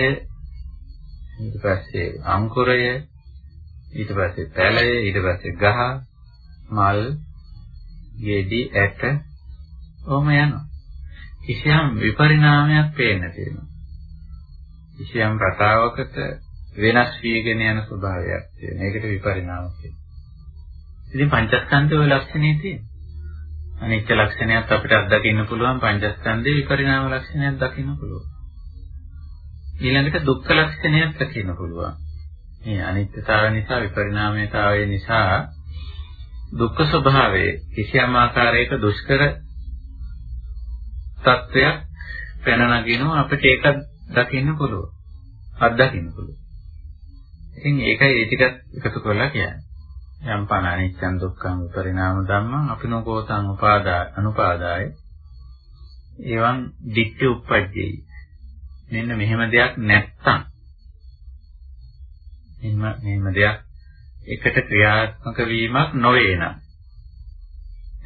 ඊට පස්සේ අංකුරය ඊට පස්සේ පැලය ඊට පස්සේ ගහ මල් ගෙඩි ඇට ඔහොම යනවා. කිසියම් විපරිණාමයක් පේන්න තියෙනවා. කිසියම් රටාවකට වෙනස් වීගෙන යන ස්වභාවයක් තියෙනවා. ඒකට විපරිණාම කියනවා. ඉතින් පංචස්කන්ධ වල ලක්ෂණේ තියෙනවා. අනිත්‍ය ලක්ෂණයත් අපිට අත්දකින්න පුළුවන් පංචස්කන්ධේ විපරිණාම ලක්ෂණයක් දකින්න පුළුවන්. ඊළඟට දුක්ඛ ලක්ෂණයක් දකින්න පුළුවන්. මේ අනිත්‍යතාවය නිසා විපරිණාමයතාවය නිසා දුක්ඛ ස්වභාවයේ කිසියම් ආකාරයක දුෂ්කර තත්වයක් පැන නගිනවා අපිට ඒක දකින්න පුළුවන්. අත්දකින්න පුළුවන්. ඉතින් ඒකයි ඒ ටිකත් එකතු කරලා කියන්නේ. යම් පන අනිච්චං දුක්ඛං විපරිණාම ධම්මං අපිනෝකෝතං උපාදා අනුපාදාය. එවං දික්ඛ උප්පජ්ජේ මෙන්න මෙහෙම දෙයක් නැත්තම්. එහෙම මෙහෙම දෙයක් එකට ක්‍රියාත්මක වීමක් නොවේ නම්.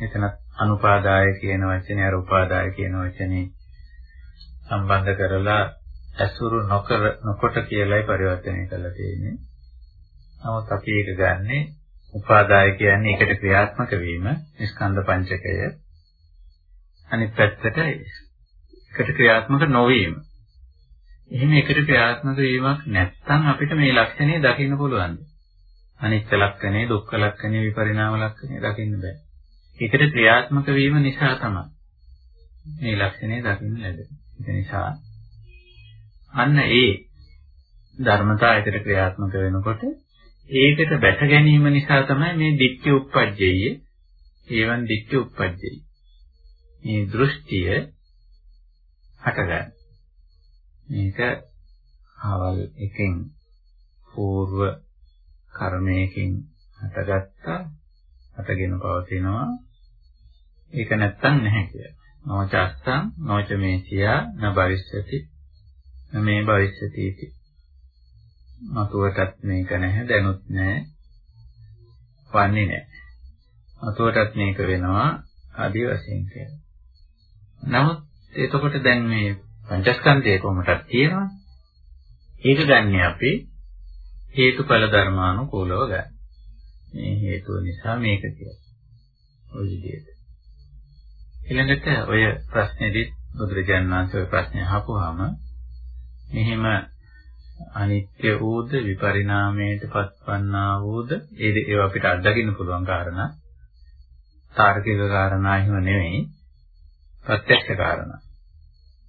එතන අනුපාදාය කියන වචනේ අර උපාදාය කියන වචනේ සම්බන්ධ කරලා ඇසුරු නොකර නොකොට කියලායි පරිවර්තනය කරලා තියෙන්නේ. නමුත් අපි ඒක ගන්නෙ උපාදාය කියන්නේ එකට ක්‍රියාත්මක වීම ස්කන්ධ පංචකය. අනිත් පැත්තට එකට ක්‍රියාත්මක නොවීම. එහෙම එකට ක්‍රියාත්මක වීමක් නැත්නම් අපිට මේ ලක්ෂණය දකින්න පුළුවන්ද? අනිත්‍ය ලක්ෂණය, දුක්ඛ ලක්ෂණය, විපරිණාම ලක්ෂණය දකින්න බෑ. ඒකට ක්‍රියාත්මක වීම නිසා තමයි මේ ලක්ෂණය දකින්න ලැබෙන්නේ. ඒ නිසා අන්න ඒ ධර්මතා එකට ක්‍රියාත්මක වෙනකොට ඒකට බැස ගැනීම නිසා තමයි මේ දික්ඛ උප්පජ්ජය ඒවන් දික්ඛ උප්පජ්ජය මේ දෘෂ්ටිය හටගන්නේ. මේක ආවල් එකෙන් పూర్ව කර්මයකින් හටගත්තා හටගෙන පවතිනවා. ඒක නැත්තම් නැහැ කියලා. නොච අස්සං නොච මේසියා න භවිෂ්‍යති මේ භවිෂ්‍යති इति. මතුවටත් මේක නැහැ දැනුත් නැහැ වන්නේ නැහැ. මතුවටත් මේක වෙනවා ආදි වශයෙන් කියලා. නමුත් එතකොට දැන් මේ පංචස්කන්ධය කොහොමදක් තියෙනවා? ඒක ගන්න අපි හේතුඵල ධර්මානුකූලව ගන්න. මේ හේතුව නිසා මේක කියලා. ඔය විදිහට. ඊළඟට ඔය ප්‍රශ්නේදී බුදුරජාණන් වහන්සේ ඔය ප්‍රශ්නේ අහපුවාම මෙහිම අනිත්‍ය වූද විපරිණාමයට පත්වන්නා වූද ඒ ඒවා අපිට අත්දකින්න පුළුවන් කාරණා. තාර්කික කාරණා එහෙම නෙවෙයි. ප්‍රත්‍යක්ෂ කාරණා.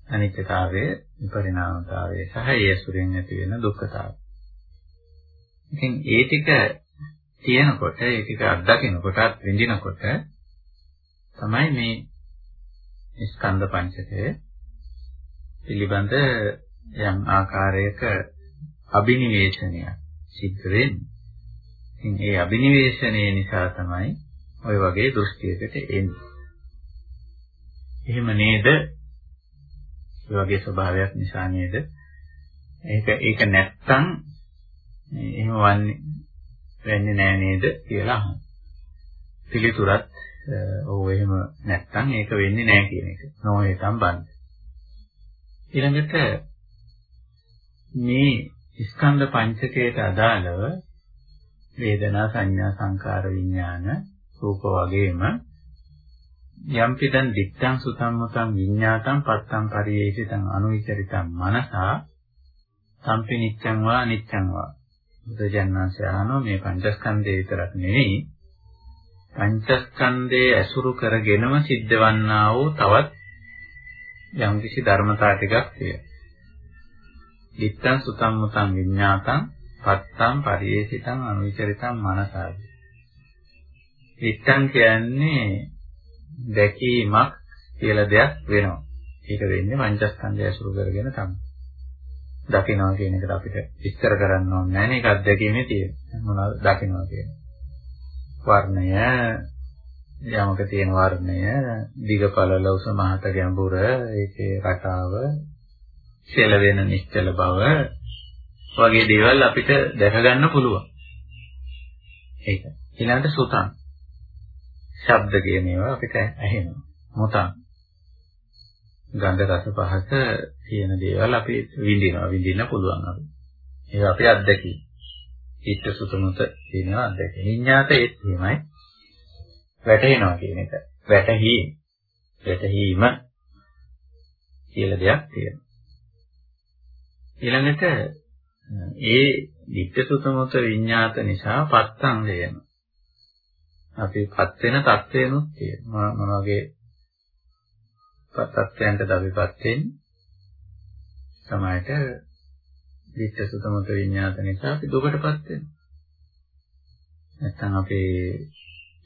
අනිත්‍යතාවය, විපරිණාමතාවය සහ ඒ සුරින් ඇති වෙන දුක්ඛතාවය. ඉතින් ඒ ටික තියෙනකොට, ඒ ටික අත්දකිනකොටත් විඳිනකොට තමයි මේ ස්කන්ධ පංචකය පිළිබඳ යම් ආකාරයක අබිනිවේෂණය සිද්ධ වෙන්නේ. ඉතින් ඒ අබිනිවේෂණය නිසා තමයි ওই වගේ දෘෂ්ටියකට එන්නේ. එහෙම නේද? ඒ වගේ ස්වභාවයක් නිසා නේද? ඒක ඒක නැත්තම් එහෙම වන්නේ වෙන්නේ නෑ නේද කියලා අහනවා. පිළිතුරත් ඔව් එහෙම නැත්තම් ඒක වෙන්නේ නෑ කියන එක. නොවේ සම්බන්ධ. ඊළඟට මේ ස්කන්ධ පංචකයට අදාළව වේදනා සංඥා සංකාර විඥාන රූප වගේම යම් පිටන් දිත්තං සුතං මුතං විඤ්ඤාතං පත්තං පරියේසිතං අනුවිචරිතං මනසා සම්පිනිච්ඡං වා අනිච්ඡං වා බුදුජානනාංශය අහනවා මේ පංචස්කන්ධය විතරක් නෙවෙයි පංචස්කන්ධයේ ඇසුරු කරගෙනම සිද්ධවන්නා වූ තවත් යම්කිසි ධර්මතා ටිකක් තියෙනවා. දිත්තං සුතං මුතං විඤ්ඤාතං පත්තං පරියේසිතං අනුවිචරිතං මනසාදී. දිත්තං කියන්නේ දැකීමක් කියලා දෙයක් වෙනවා. ඒක වෙන්නේ පංචස්කන්ධය ඇසුරු කරගෙන තමයි. දකිනවා කියන එකට අපිට විස්තර කරන්න ඕනේ නැහැ නේ. ඒක අත්දැකීමේ තියෙන. මොනවද දකිනවා කියන්නේ. වර්ණය යමක තියෙන වර්ණය දිග පළල උස මහත ගැඹුර ඒකේ රටාව සෙලවෙන නිශ්චල බව වගේ දේවල් අපිට දැක ගන්න පුළුවන්. ඒක. ඊළඟට සුතං. ශබ්ද කියන ඒවා අපිට ඇහෙනවා. මොතං. ගන්ධ රස පහස කියන දේවල් අපි විඳිනවා. විඳින්න පුළුවන් අපි. ඒක අපේ අත්දැකීම. චිත්ත සුතමුත කියනවා අත්දැකීම. විඤ්ඤාත ඒත් එහෙමයි. වැටෙනවා කියන එක. වැටහීම. වැටහීම කියලා දෙයක් තියෙනවා. ඊළඟට ඒ වික්කසුතමත විඤ්ඤාත නිසා පත්තං වෙනවා. අපි පත් වෙන තත්ත්වයනොත් තියෙනවා. මොන වගේ තත්ත්වයන්ටද අපිපත් වෙන්නේ? සමායට වික්කසුතමත විඤ්ඤාත නිසා අපි දුකටපත් වෙනවා. නැත්තම් අපි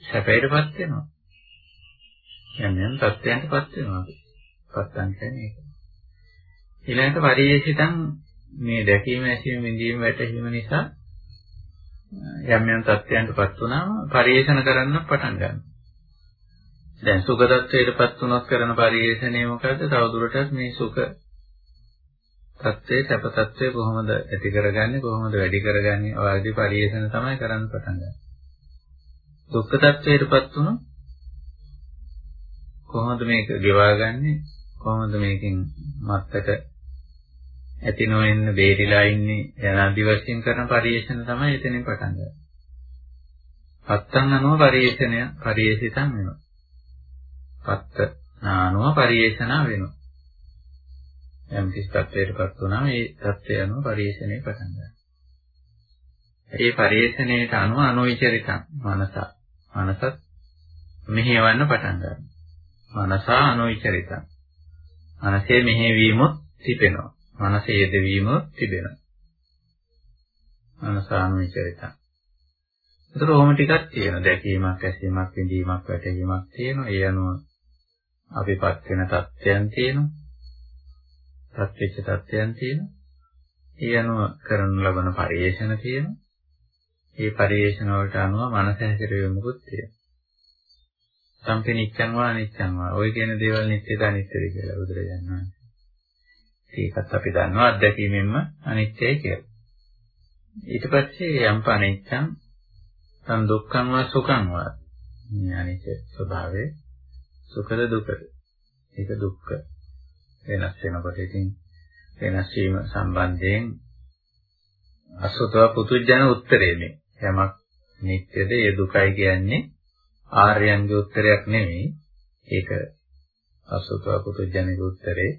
සැපයටපත් වෙනවා. යම් යම් තත්ත්වයන්ටපත් වෙනවා අපි. පත්තන් කියන්නේ ඒක. ඊළඟට පරිේශිතං මේ දැකීම ඇසීම විඳීම වැටහීම නිසා යම් යම් තත්ත්වයන්ටපත් වුණාම පරිේෂණ කරන්න පටන් ගන්නවා. දැන් සුඛ tattweටපත් වුණොත් කරන පරිේෂණය මොකද්ද? තවදුරටත් මේ සුඛ tattwe සැප tattwe කොහොමද ඇති කරගන්නේ කොහොමද වැඩි කරගන්නේ ඔය ආදී පරිේෂණ තමයි කරන්න පටන් ගන්නේ. දුක්ඛ tattweටපත් වුණොත් කොහොමද මේක ගෙවාගන්නේ කොහොමද මේකෙන් මත්තට ඇති නොවෙන්න බේරිලා ඉන්නේ යනාදි වශයෙන් කරන පරිේෂණ තමයි එතනින් පටන් ගන්නේ. පත්තං අනුව පරිේෂණය පරිේෂිතං වෙනවා. පත්ත නානුව පරිේෂණ වෙනවා. යම් කිසි තත්ත්වයකටපත් වුණාම ඒ තත්ත්වය අනුව පරිේෂණය පටන් ගන්නවා. ඒ පරිේෂණයට අනුව අනුවිචරිතං මනස මනසත් මෙහෙවන්න පටන් ගන්නවා. මනසා අනුවිචරිතං. මනසේ මෙහෙවීමොත් තිබෙනවා. මනසේ යෙදවීම තිබෙනවා. මනසානුචරිතං. ඒතර ඔහොම ටිකක් තියෙනවා. දැකීමක්, ඇසීමක්, විඳීමක්, වැටහීමක් තියෙනවා. ඒ අනුව අපිපත් වෙන தත්ත්වයන් තියෙනවා. ප්‍රත්‍යක්ෂ தත්ත්වයන් තියෙනවා. ඒ අනුව කරනු ලබන පරිේශන තියෙනවා. ඒ පරිේශන වලට අනුව මනස හැසිරෙමුකුත් තියෙනවා. සම්පිනිච්ඡං වා අනිච්ඡං වා. ඔය කියන දේවල් නිත්‍යද අනිත්‍යද කියලා බුදුරජාණන් වහන්සේ ඒකත් අපි දන්නවා අත්දැකීමෙන්ම අනිත්‍යයි කියලා. ඊට පස්සේ යම් පනිච්ඡං සම් දුක්ඛං වා සුඛං වා. මේ අනිත්‍ය ස්වභාවය සුඛද දුකද? ඒක දුක්ඛ. වෙනස් වෙනකොට ඉතින් වෙනස් වීම සම්බන්ධයෙන් අසුතව පුතුජන උත්තරේ මේ. යමක් නිට්ටයද ඒ දුකයි කියන්නේ ආර්යයන්ගේ උත්තරයක් නෙමෙයි. ඒක අසුතව පුතුජනගේ උත්තරේ.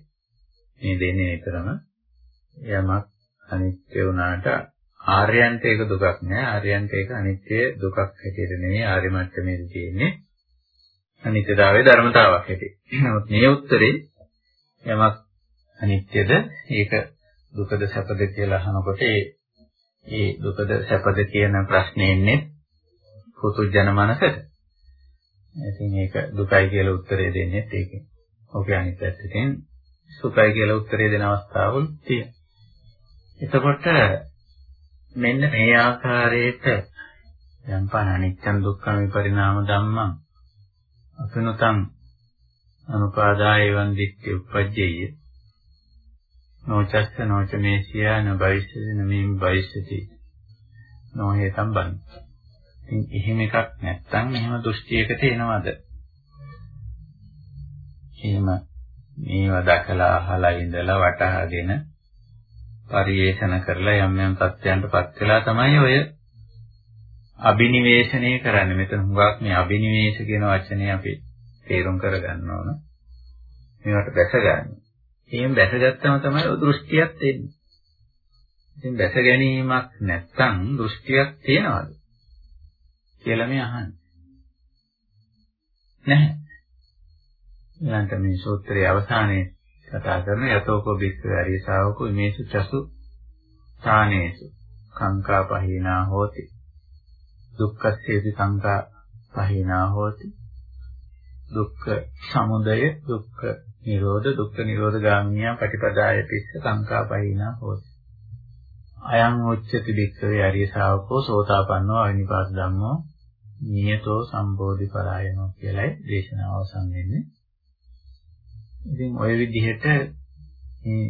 මේ දෙන්නේ නිතරම යමක් අනිත්‍ය වුණාට ආර්යයන්ට ඒක දුකක් නෑ ආර්යයන්ට ඒක අනිත්‍ය දුකක් හැටියට නෙමෙයි ආර්ය මට්ටමේදී තියෙන්නේ අනිත්‍යතාවයේ ධර්මතාවක් හැටියට. නමුත් මේ උත්තරේ යමක් අනිත්‍යද ඒක දුකද සැපද කියලා අහනකොට ඒ ඒ දුකද සැපද කියන ප්‍රශ්නේ එන්නේ පුතුජන මනසට. ඉතින් ඒක දුකයි කියලා උත්තරේ දෙන්නේ ඒකෙන්. ඔකේ අනිත් පැත්තෙන් සුඛයි කියලා උත්තරේ දෙන අවස්ථාවල් තියෙනවා. එතකොට මෙන්න මේ ආකාරයට යම්පන අනිච්චන් දුක්ඛං විපරිණාම ධම්මං අපනතං අනුපාදාය එවං දිට්ඨි උපජ්ජේය. නොචස්ස නොච මේසියා න භවිෂ්‍යති නමෙන් භවිෂ්‍යති නොහේතම් බන් ඉතින් එහෙම එකක් නැත්තම් එහෙම දෘෂ්ටියකට එනවද එහෙම මේවා දැකලා අහලා ඉඳලා වටහාගෙන පරිේෂණ කරලා යම් යම් තත්ත්වයන්ටපත් වෙලා තමයි ඔය අබිනිවේෂණය කරන්නේ. මෙතන හුඟක් මේ අබිනිවේෂ කියන වචනේ අපි තේරුම් කරගන්න ඕන. මේවට දැස ගන්න. එහෙන් දැසගත්තම තමයි ඔය දෘෂ්ටියක් එන්නේ. ඉතින් දැස ගැනීමක් නැත්තම් දෘෂ්ටියක් තියනවද? කියලා මේ අහන්නේ. නැහැ. ඊළඟට මේ සූත්‍රයේ අවසානයේ කතා කරන යතෝකෝ බික්ඛවේ අරිය ශාවකෝ මේසු චසු ථානේසු කාංකා පහිනා හෝති. දුක්ඛස්සේති සංකා පහිනා හෝති. දුක්ඛ සමුදය දුක්ඛ නිරෝධ දුක්ඛ නිරෝධ ගාමිනියා පටිපදාය පිස්ස සංකා පහිනා හෝති. අයං උච්චති බික්ඛවේ අරිය ශාවකෝ සෝතාපන්නෝ අවිනිපාත ධම්මෝ නියතෝ සම්බෝධි පරායනෝ කියලායි දේශනාව අවසන් වෙන්නේ. ඉතින් ওই විදිහට මේ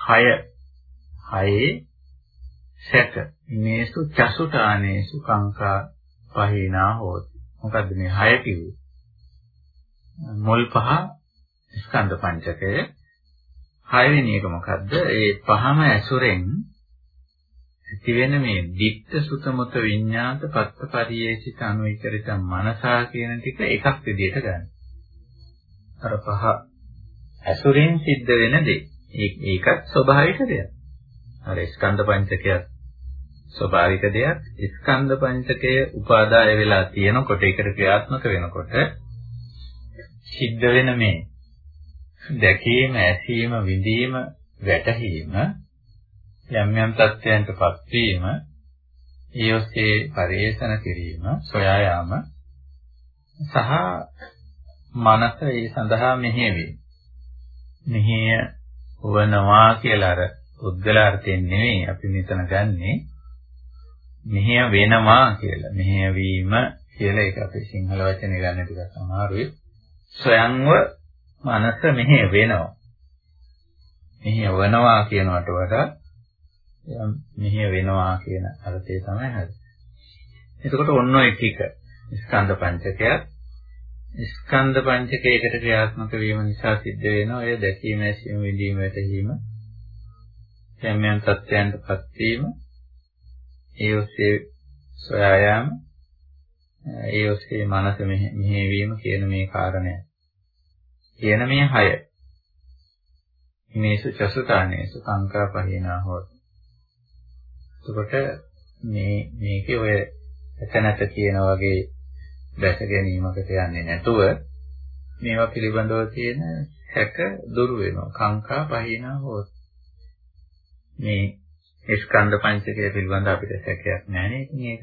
6 6 සැක මේසු චසුතානේසු කාංකා පහිනා හෝති. මොකද්ද මේ 6 කිව්වේ? මුල් පහ ස්කන්ධ පංචකය. 6 වෙනි එක මොකද්ද? ඒ පහම ඇසුරෙන් ඇති වෙන මේ ditta sutamuta විඤ්ඤාත පත්ත පරියේසිත අනුවිකරිත මනසා කියන ටික එකක් විදිහට ගන්න. අර පහ ඇසුරෙන් සිද්ධ වෙන දේ. ඒකත් ස්වභාවික දෙයක්. අර ස්කන්ධ පංචකයක් ස්වභාවික දෙයක්. ස්කන්ධ පංචකය උපාදාය වෙලා තියෙනකොට ඒකට ක්‍රියාත්මක වෙනකොට සිද්ධ වෙන මේ දැකීම, ඇසීම, විඳීම, වැටහීම යම් යම් තත්ත්වයන්ටපත් වීම ඒ ඔස්සේ පරිේෂණ කිරීම, සොයා යාම සහ මනස ඒ සඳහා මෙහෙවි. මෙහෙය වනවා කියලා අර උද්ගලාර්ථයෙන් නෙවෙයි අපි මෙතන ගන්නෙ. මෙහෙය වෙනවා කියලා. මෙහෙයවීම කියලා ඒක අපේ සිංහල වචනේ ගන්න ටිකක් අමාරුයි. ස්වයංව මනස මෙහෙය වෙනවා. මෙහෙය වෙනවා කියනවට වඩා මෙහෙය වෙනවා කියන අර්ථය තමයි හරි. එතකොට ඔන්න ඔය ටික ස්කන්ධ පංචකයක් ස්කන්ධ පංචකයකට ක්‍රියාත්මක වීම නිසා සිද්ධ වෙන ඔය දැකීම, ඇසීම, විඳීම, වැටහීම යම්යන් සත්‍යයන්ටපත් වීම ඒ ඔස්සේ සොයා යාම ඒ ඔස්සේ මනස මෙහෙවීම කියන මේ කාරණය. කියන මේ හය. මේසු චසුතානේසු සංකා පහිනා හොත් එතකොට මේ මේකේ ඔය එතනට කියන වගේ දැස ගැනීමකට යන්නේ නැතුව මේවා පිළිබඳව තියෙන හැක දුරු වෙනවා. කාංකා පහිනා හොත්. මේ ස්කන්ධ පංචකය පිළිබඳ අපිට සැකයක් නැහැ නේද? මේක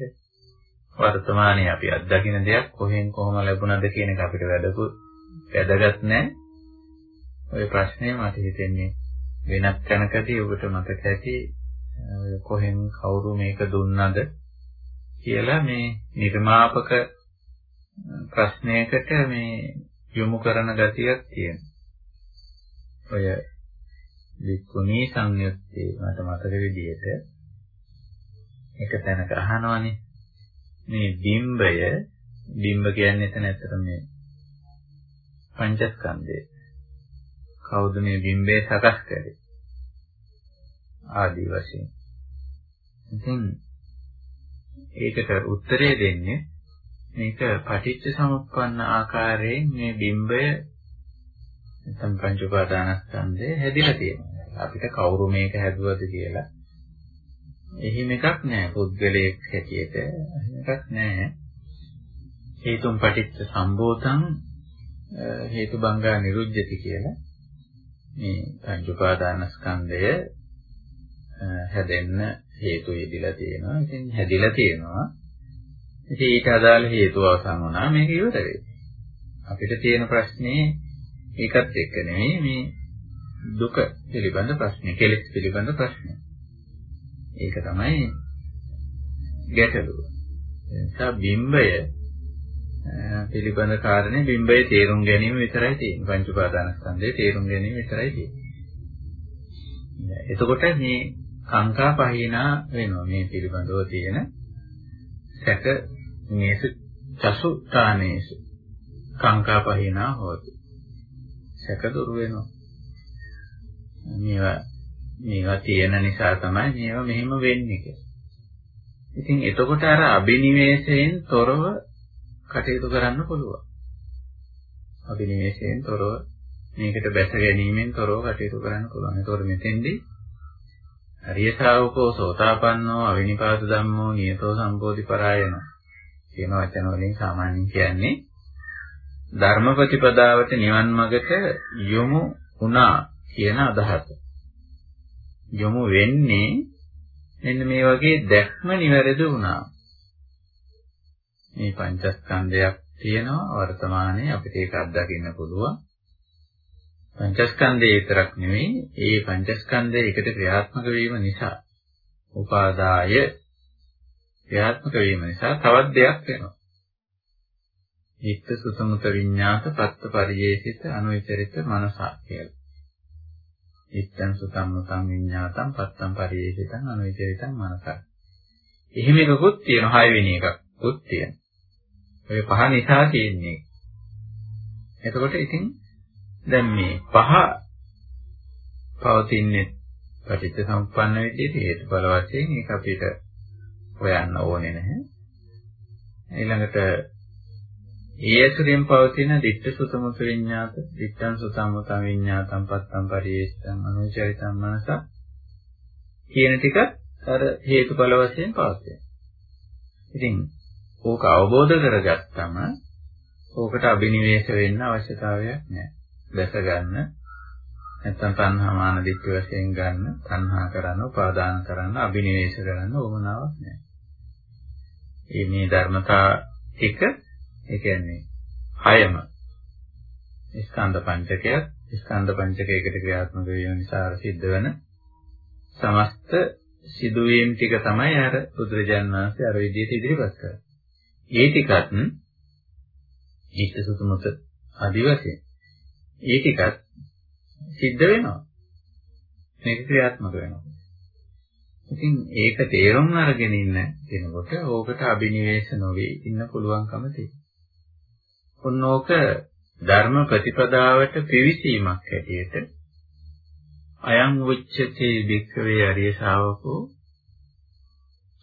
වර්තමානයේ අපි අත්දකින දෙයක් කොහෙන් කොහොම ලැබුණද කියන එක අපිට වැදගත් වැදගත් නැහැ. ওই ප්‍රශ්නේ මට හිතෙන්නේ වෙනත් තැනකදී ඔබට මතක ඇති කොහෙන් කවුරු මේක දුන්නද කියලා මේ නිර්මාපක ප්‍රශ්නයකට මේ යොමු කරන ගතියක් තියෙනවා. ඔය වික්කුණී සංයුත්තේ මට මතක විදිහට එක තැනක අහනවනේ මේ බිම්බය බිම්බ කියන්නේ එතන ඇත්තට මේ පංචස්කන්ධය. කවුද මේ බිම්බේ සකස් කරේ? ආදි වශයෙන්. ඉතින් ඒකට උත්තරේ දෙන්නේ මේක පටිච්ච සමුප්පන්න ආකාරයෙන් මේ බිම්බය නැත්නම් පංච උපාදානස්කන්ධය හැදිලා තියෙනවා. අපිට කවුරු මේක හැදුවද කියලා එහෙම එකක් නෑ පුද්ගලයෙක් හැටියට එහෙම එකක් නෑ හේතුම් පටිච්ච සම්භූතං හේතුබංගා නිරුද්ධති කියලා මේ පංච උපාදානස්කන්ධය හැදෙන්න හේතු යෙදিলা තියෙනවා. ඉතින් හැදිලා තියෙනවා. ඉතින් ඊට අදාළ හේතු අවසන් වුණා මේක ඉවර වෙයි. අපිට තියෙන ප්‍රශ්නේ ඒකත් එක්ක නෙවෙයි මේ දුක පිළිබඳ ප්‍රශ්නේ, කෙලෙස් පිළිබඳ ප්‍රශ්නේ. ඒක තමයි ගැටලුව. එනිසා බිම්බය පිළිබඳ කාරණේ බිම්බයේ තේරුම් ගැනීම විතරයි තියෙන්නේ. පංච උපාදානස්කන්ධයේ තේරුම් ගැනීම විතරයි තියෙන්නේ. එතකොට මේ කාංකා පහිනා වෙනවා මේ පිළිබඳව තියෙන සැක මේස චසු තානේසු කාංකා පහිනා හොතු. සැක දුර වෙනවා. මේවා මේවා තියෙන නිසා තමයි මේවා මෙහෙම වෙන්නේ කියලා. ඉතින් එතකොට අර අබිනිවේෂයෙන් තොරව කටයුතු කරන්න පුළුවන්. අභිනිවේෂයෙන් තොරව මේකට බැස ගැනීමෙන් තොරව කටයුතු කරන්න පුළුවන්. ඒතකොට මෙතෙන්දී අරිය ශ්‍රාවකෝ සෝතාපන්නෝ අවිනිපාත ධම්මෝ නියතෝ සම්පෝති පරායන කියන වචන වලින් සාමාන්‍යයෙන් කියන්නේ ධර්ම ප්‍රතිපදාවට නිවන් මඟට යොමු වුණා කියන අදහස. යොමු වෙන්නේ මෙන්න මේ වගේ දැක්ම නිවැරදි වුණා. මේ පංචස්කන්ධයක් තියෙනවා වර්තමානයේ අපිට ඒක අත්දකින්න පුළුවන්. පංචස්කන්ධය විතරක් නෙවෙයි, ඒ පංචස්කන්ධය එකට ක්‍රියාත්මක වීම නිසා උපාදාය ක්‍රියාත්මක වීම නිසා තවත් දෙයක් වෙනවා. ඉත්ත සුසමුත විඤ්ඤාත පත්ත පරියේසිත අනුවිචරිත මනසා කියලා. ඉත්තං සුතම් මුතං විඤ්ඤාතං පත්තං පරියේසිතං අනුවිචරිතං මනසා. එහෙම එකකුත් තියෙනවා හය වෙනි එකකුත් තියෙනවා. ඔය පහ නිසා තියෙන්නේ. එතකොට ඉතින් දැන් මේ පහ පවතින්නේ පටිච්ච සමුප්පන්න විදිහට හේතුඵල වශයෙන් ඒක අපිට හොයන්න ඕනේ නැහැ. ඊළඟට ඒ ඇසුරෙන් පවතින ditta sutamutu විඤ්ඤාත, dittan sutamuta විඤ්ඤාතං පත්තං පරියේෂං අනුචරිතං මනස කියන ටික අර හේතුඵල වශයෙන් පවතින. ඉතින් ඕක අවබෝධ කරගත්තම ඕකට අභිනිවේෂ වෙන්න අවශ්‍යතාවයක් නැහැ. දැස ගන්න නැත්නම් තණ්හා මාන දික්ක වශයෙන් ගන්න, තණ්හා කරන්න, උපාදාන කරන්න, අභිනිවේෂ කරන්න ඕමනාවක් නැහැ. මේ මේ ධර්මතා ටික ඒ කියන්නේ හයම ස්කන්ධ පංචකයක් ස්කන්ධ පංචකයකට ක්‍රියාත්මක වීම නිසා සිද්ධ වෙන සමස්ත සිදුවීම් ටික තමයි අර බුදුරජාණන් වහන්සේ අර විදිහට ඉදිරිපත් කරන්නේ. ඒ ටිකත් ඊට සුතුමත ආදි වශයෙන් ඒ ටිකත් සිද්ධ වෙනවා. මේක ක්‍රියාත්මක වෙනවා. ඉතින් ඒක තේරුම් අරගෙන ඉන්න කෙනෙකුට ඕකට අභිනිවේෂ නොවේ ඉන්න පුළුවන්කම තියෙනවා. ඔන්න ඕක ධර්ම ප්‍රතිපදාවට පිවිසීමක් හැටියට අයං උච්චති භික්ඛවේ අරිය ශාවකෝ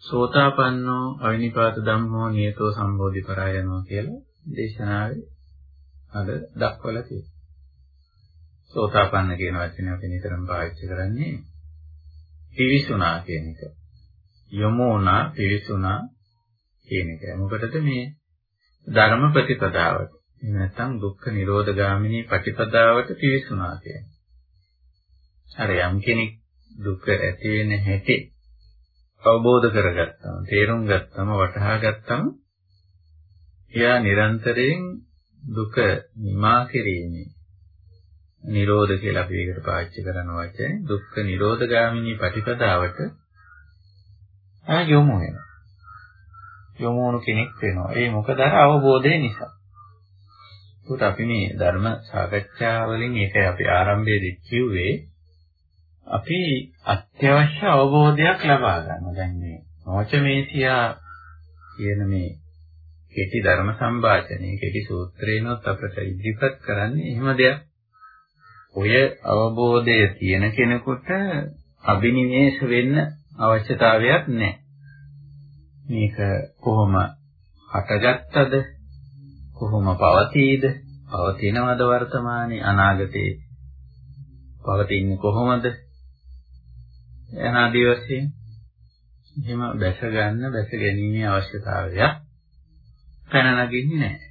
සෝතාපන්නෝ අවිනිපාත ධම්මෝ නියතෝ සම්බෝධි පරායනෝ කියලා දේශනාවේ අද දක්වලා තියෙනවා. සෝතාපන්න කියන වචනේ අපි නිතරම පාවිච්චි කරන්නේ පිවිසුණා කියන එක. යොමුණා පිවිසුණා කියන එක. මොකටද මේ ධර්ම ප්‍රතිපදාවට. නැත්නම් දුක්ඛ නිරෝධ ගාමිනී ප්‍රතිපදාවට පිවිසුණා කියන්නේ. අර යම් කෙනෙක් දුක ඇති වෙන හැටි අවබෝධ කරගත්තම තේරුම් ගත්තම වටහා ගත්තම එයා නිරන්තරයෙන් දුක නිමා කිරීමේ නිරෝධ කියලා අපි ඒකට පාවිච්චි කරන වචනේ දුක්ඛ නිරෝධ ගාමිනී ප්‍රතිපදාවට ආ යොමු වෙනවා යොමු වුණු කෙනෙක් වෙනවා ඒ මොකද අර අවබෝධය නිසා ඒකට අපි මේ ධර්ම සාකච්ඡා වලින් ඒකයි අපි ආරම්භයේදී කිව්වේ අපි අත්‍යවශ්‍ය අවබෝධයක් ලබා ගන්නවා. දැන් මේ නොචමේසියා කියන මේ කෙටි ධර්ම සම්භාෂණයේ කෙටි සූත්‍රේනොත් අපට ඉදිරිපත් කරන්නේ එහෙම දෙයක්. ඔය අවබෝධය තියෙන කෙනෙකුට අභිනිවේෂ වෙන්න අවශ්‍යතාවයක් නැහැ. මේක කොහොම හටගත්තද? කොහොම පවතීද? පවතිනවද වර්තමානයේ අනාගතේ පවතින්නේ කොහොමද? යනාදී වශයෙන් එහෙම බැස ගන්න බැස ගැනීමේ අවශ්‍යතාවයක් පැන නගින්නේ නැහැ.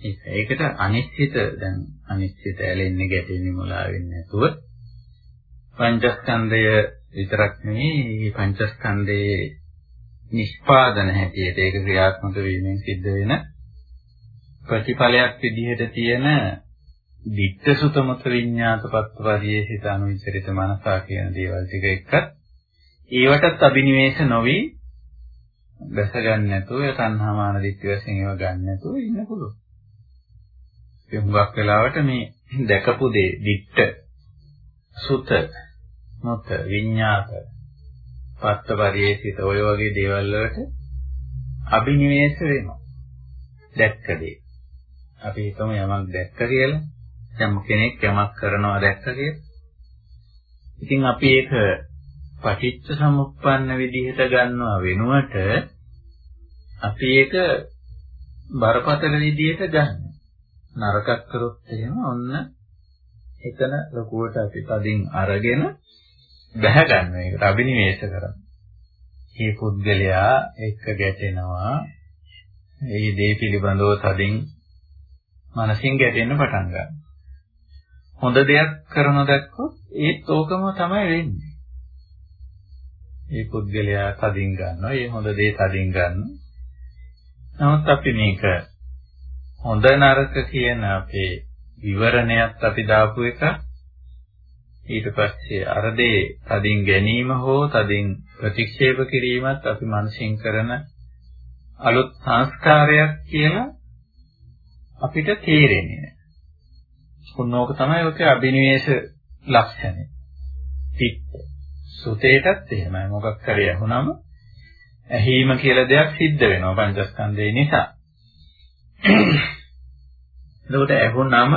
ඒකට අනිශ්චිත දැන් අනිශ්චිත ඇලෙන්නේ ගැටෙන්නේ මොලා වෙන්නේ නැතුව පංචස්කන්ධය විතරක් නෙවෙයි මේ පංචස්කන්ධයේ නිෂ්පාදන හැටියට ඒක ක්‍රියාත්මක වීමෙන් සිද්ධ වෙන ප්‍රතිඵලයක් විදිහට තියෙන ditta sutta mutta විඤ්ඤාතපත්ත පරියේසිත අනුවිචරිත මනසා කියන දේවල් ටික එක්ක ඒවටත් අබිනිවේෂ නොවි දැස ගන්න නැතුව තණ්හාමාන දිට්ඨි වශයෙන් ඒව ගන්න නැතුව ඉන්න පුළුවන්. ඒ හුඟක් වෙලාවට මේ දැකපු දේ ditta සුත මොත විඤ්ඤාත පත්ත පරියේසිත ඔය වගේ දේවල් වලට අබිනිවේෂ වෙනවා. දැක්ක දේ. අපි හිතමු යමක් දැක්ක කියලා. යම් කෙනෙක් යමක් කරනවා දැක්ක කියලා. ඉතින් අපි ඒක පටිච්ච සමුප්පන්න විදිහට ගන්නවා වෙනුවට අපි ඒක බරපතල විදිහට ගන්න. නරකක් කරොත් එහෙම ඔන්න එතන ලකුවට අපි තදින් අරගෙන බැහැ ගන්න ඒකට අභිනිවේෂ කරනවා. මේ පුද්ගලයා එක්ක ගැටෙනවා. මේ දේ පිළිබඳව තදින් මනසින් ගැටෙන්න පටන් ගන්නවා. හොඳ දෙයක් කරන දැක්කොත් ඒත් ඕකම තමයි වෙන්නේ. මේ පුද්ගලයා තදින් ගන්නවා. මේ හොඳ දේ තදින් ගන්නවා. නමුත් අපි මේක හොඳ නරක කියන අපේ විවරණයත් අපි දාපු එක ඊට පස්සේ අර දේ තදින් ගැනීම හෝ තදින් ප්‍රතික්ෂේප කිරීමත් අපි මනසින් කරන අලුත් සංස්කාරයක් කියලා අපිට තේරෙන්නේ නැහැ. උන්නෝක තමයි ඔකේ අභිනිවේෂ ලක්ෂණය. චිත්ත. සුතේටත් එහෙමයි. මොකක් හරි ඇහුනම ඇහිීම කියලා දෙයක් සිද්ධ වෙනවා පංචස්කන්ධය නිසා. එතකොට ඇහුනම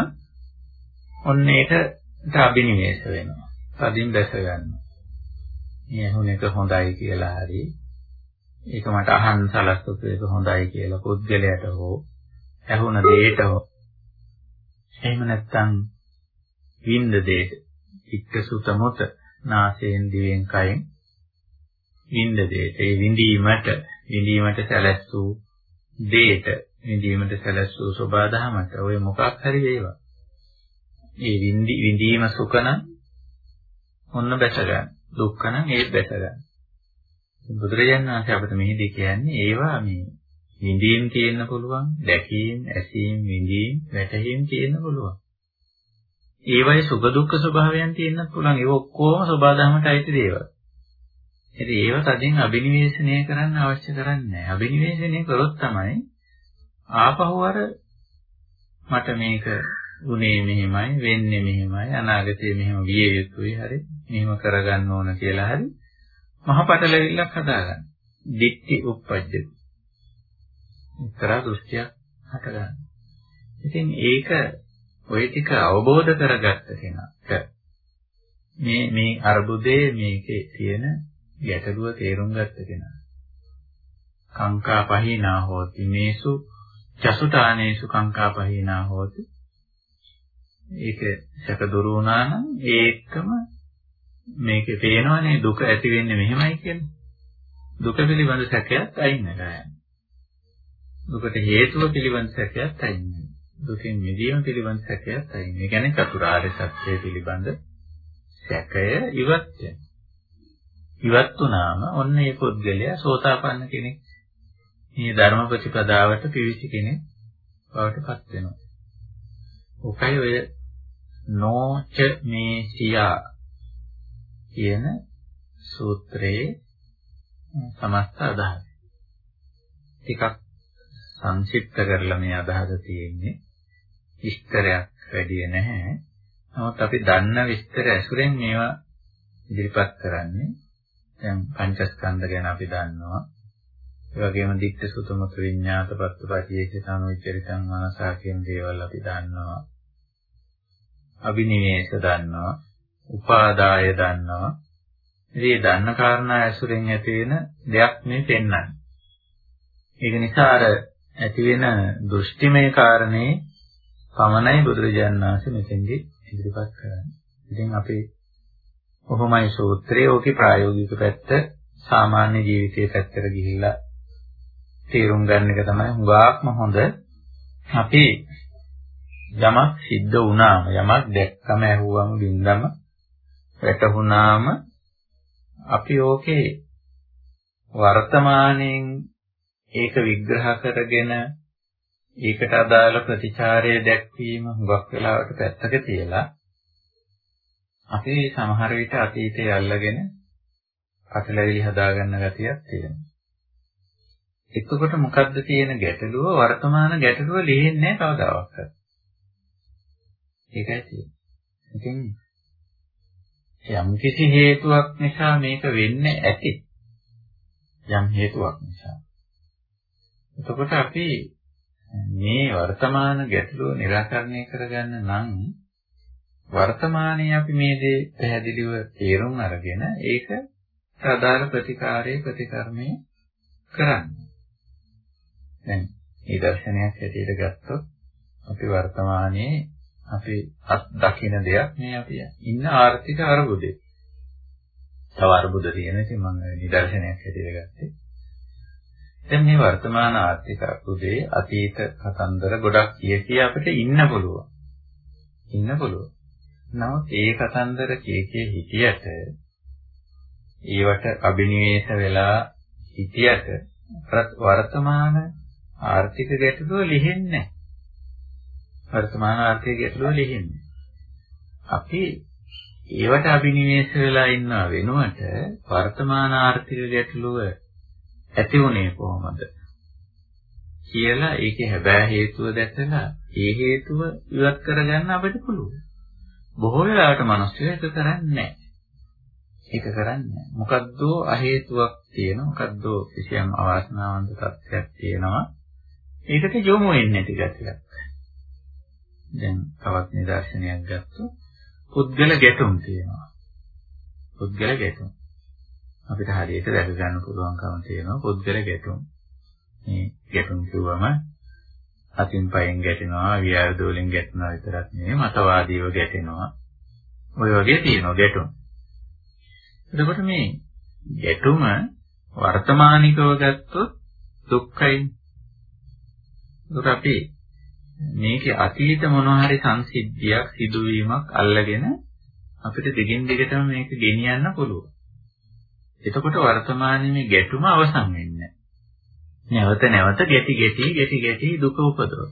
ඔන්න ඒකට අභිනිවේෂ වෙනවා. තදින් දැස ගන්නවා. මේ ඇහුන එක හොඳයි කියලා හරි ඒක මට අහන්න සලස්වපු එක හොඳයි කියලා පුද්ගලයාට හෝ ඇහුන දෙයට හෝ එහෙම නැත්නම් වින්ද දෙයට ඉක්ක සුතමොත නාසයෙන් දිවෙන් කයෙන් වින්ද දෙයට ඒ විඳීමට විඳීමට සැලැස්සූ දෙයට විඳීමට සැලැස්සූ සබාධමයට ඔය මොකක් හරි වේවා ඒ විඳීම සුඛ නම් ඔන්න බැස ගන්න දුක්ඛ නම් ඒත් බැස ගන්න බුදුරජාණන් වහන්සේ අපිට මෙහිදී කියන්නේ ඒවා මේ විඳීම් තියෙන්න පුළුවන්, දැකීම්, ඇසීම්, විඳීම්, වැටහීම් තියෙන්න පුළුවන්. ඒවයි සුඛ දුක්ඛ ස්වභාවයන් තියෙන්නත් පුළුවන්. ඒක ඔක්කොම සබාධමයට අයිති දේවල්. ඉතින් ඒව තදින් අබිනිවේෂණය කරන්න අවශ්‍ය කරන්නේ නැහැ. අබිනිවේෂණය කළොත් තමයි ආපහු අර මට මේක උනේ මෙහෙමයි, වෙන්නේ මෙහෙමයි, අනාගතේ මෙහෙම විය යුතුයි හරි, මෙහෙම කරගන්න ඕන කියලා හරි මහ පටලැවිල්ලක් හදාගන්න. දික්ටි උප්පජ්ජති. එක්තරා දෘෂ්ටියක් හටගන්න. ඉතින් ඒක ඔය ටික අවබෝධ කරගත්ත කෙනාට මේ මේ අර්බුදේ මේකේ තියෙන ගැටලුව තේරුම් ගත්ත කෙනා කාංකා පහිනා හෝති මේසු චසුතානේසු කාංකා පහිනා හෝති ඒක සැක දුරු වුණා නම් ඒකම මේකේ පේනවනේ දුක ඇති වෙන්නේ මෙහෙමයි කියන්නේ දුක පිළිබඳ සැකයක් අයින් වෙලා යනවා දුකට හේතුව පිළිබඳ සැකයක් අයින් වෙනවා. දුකින් මිදීම පිළිබඳ සැකයක් අයින් වෙනවා. ඒ කියන්නේ චතුරාර්ය සත්‍ය පිළිබඳ සැකය ඉවත් වෙනවා. ඉවත් වුණාම ඔන්න ඒ පුද්ගලයා සෝතාපන්න කෙනෙක්. මේ ධර්ම ප්‍රතිපදාවට පිවිසි කෙනෙක් බවට පත් වෙනවා. ඔකයි ඔය නොච මේසියා කියන සූත්‍රයේ සමස්ත අදහස. ටිකක් සංක්ෂිප්ත කරලා මේ අදහස තියෙන්නේ. විස්තරයක් වැඩි නැහැ. නමුත් අපි දන්න විස්තර ඇසුරෙන් මේවා ඉදිරිපත් කරන්නේ. දැන් පංචස්කන්ධ ගැන අපි දන්නවා. ඒ වගේම දික්ක සුතමතු විඤ්ඤාතපත්ත පටිච්චසමුප්පාද විචරිතං මනසා කියන දේවල් අපි දන්නවා. අභිනිවේෂ දන්නවා. උපාදාය දන්නවා. ඉතින් දන්න කාරණා ඇසුරෙන් ඇති වෙන දෙයක් මේ පෙන්වන්නේ. ඒක නිසා අර ඇති වෙන දෘෂ්ටිමය කාරණේ පමණයි බුදුරජාණන් වහන්සේ මෙතෙන්දී ඉදිරිපත් කරන්නේ. ඉතින් අපි කොහොමයි සූත්‍රයේ ඕකේ ප්‍රායෝගික පැත්ත සාමාන්‍ය ජීවිතයේ පැත්තට ගිහිල්ලා තේරුම් ගන්න එක තමයි හුඟාක්ම හොඳ. අපි යමක් සිද්ධ වුණාම යමක් දැක්කම ඇහුවම බින්දම වැටහුණාම අපි ඕකේ වර්තමානයෙන් ඒක විග්‍රහ කරගෙන ඒකට අදාළ ප්‍රතිචාරය දැක්වීම හුඟක් වෙලාවට පැත්තක තියලා අපි සමහර විට අතීතයේ අල්ලගෙන පටලැවිලි හදාගන්න ගතියක් තියෙනවා. එතකොට මොකද්ද තියෙන ගැටලුව වර්තමාන ගැටලුව ලියෙන්නේ කවදාවත්. ඒකයි තියෙන්නේ. ඉතින් යම් කිසි හේතුවක් නිසා මේක වෙන්නේ ඇති. යම් හේතුවක් නිසා. එතකොට අපි මේ වර්තමාන ගැටලුව निराකරණය කරගන්න නම් වර්තමානයේ අපි මේ දේ පැහැදිලිව තේරුම් අරගෙන ඒක සාධාරණ ප්‍රතිකාරයේ ප්‍රතිකර්මයේ කරන්න. දැන් නිදර්ශනයක් හැටියට ගත්තොත් අපි වර්තමානයේ අපි අත් දකින දෙයක් මේ අපි ඉන්න ආර්ථික අර්බුදේ. තව අර්බුද තියෙන ඉතින් මම නිදර්ශනයක් හැටියට ගත්තේ. දැන් මේ වර්තමාන ආර්ථික අර්බුදේ අතීත කතන්දර ගොඩක් කිය කිය අපිට ඉන්න පුළුවන්. ඉන්න පුළුවන්. නමුත් ඒ කතන්දර කිය කිය හිටියට ඒවට අභිනිවේෂ වෙලා හිටියට වර්තමාන ආර්ථික ගැටලුව ලිහෙන්නේ වර්තමාන ආර්ථික ගැටලුව ලිහෙන්නේ. අපි ඒවට අභිනිවේෂ වෙලා ඉන්න වෙනුවට වර්තමාන ආර්ථික ගැටලුව ඇති වුණේ කොහොමද කියලා ඒකේ හැබෑ හේතුව දැකලා ඒ හේතුව ඉවත් කරගන්න අපිට පුළුවන්. බොහෝ වෙලාවට මිනිස්සු ඒක කරන්නේ නැහැ. ඒක කරන්නේ මොකද්ද අහේතුවක් තියෙනවා මොකද්ද කිසියම් අවාසනාවන්ත තත්ත්වයක් තියෙනවා ඒකට යොමු වෙන්නේ නැති ගැටයක් දැන් තවත් නිදර්ශනයක් ගත්තොත් පුද්ගල ගැටුම් තියෙනවා. පුද්ගල ගැටුම්. අපිට හරියට දැක ගන්න පුළුවන්කම තියෙනවා පුද්ගල ගැටුම්. මේ ගැටුම් කිව්වම අතින් පයෙන් ගැටෙනවා විද්‍යාව වලින් ගැටෙනවා විතරක් නෙවෙයි මතවාදීව ගැටෙනවා. ඔය වගේ තියෙනවා ගැටුම්. එතකොට මේ ගැටුම වර්තමානිකව ගත්තොත් දුක්ඛයි. ඒක අපි මේකේ අතීත මොනවා හරි සංසිද්ධියක් සිදුවීමක් අල්ලගෙන අපිට දෙකින් දෙකටම මේක ගෙනියන්න පුළුවන්. එතකොට වර්තමානයේ මේ ගැටුම අවසන් වෙන්නේ නැවත නැවත ගැටි ගැටි ගැටි ගැටි දුක උපදවන.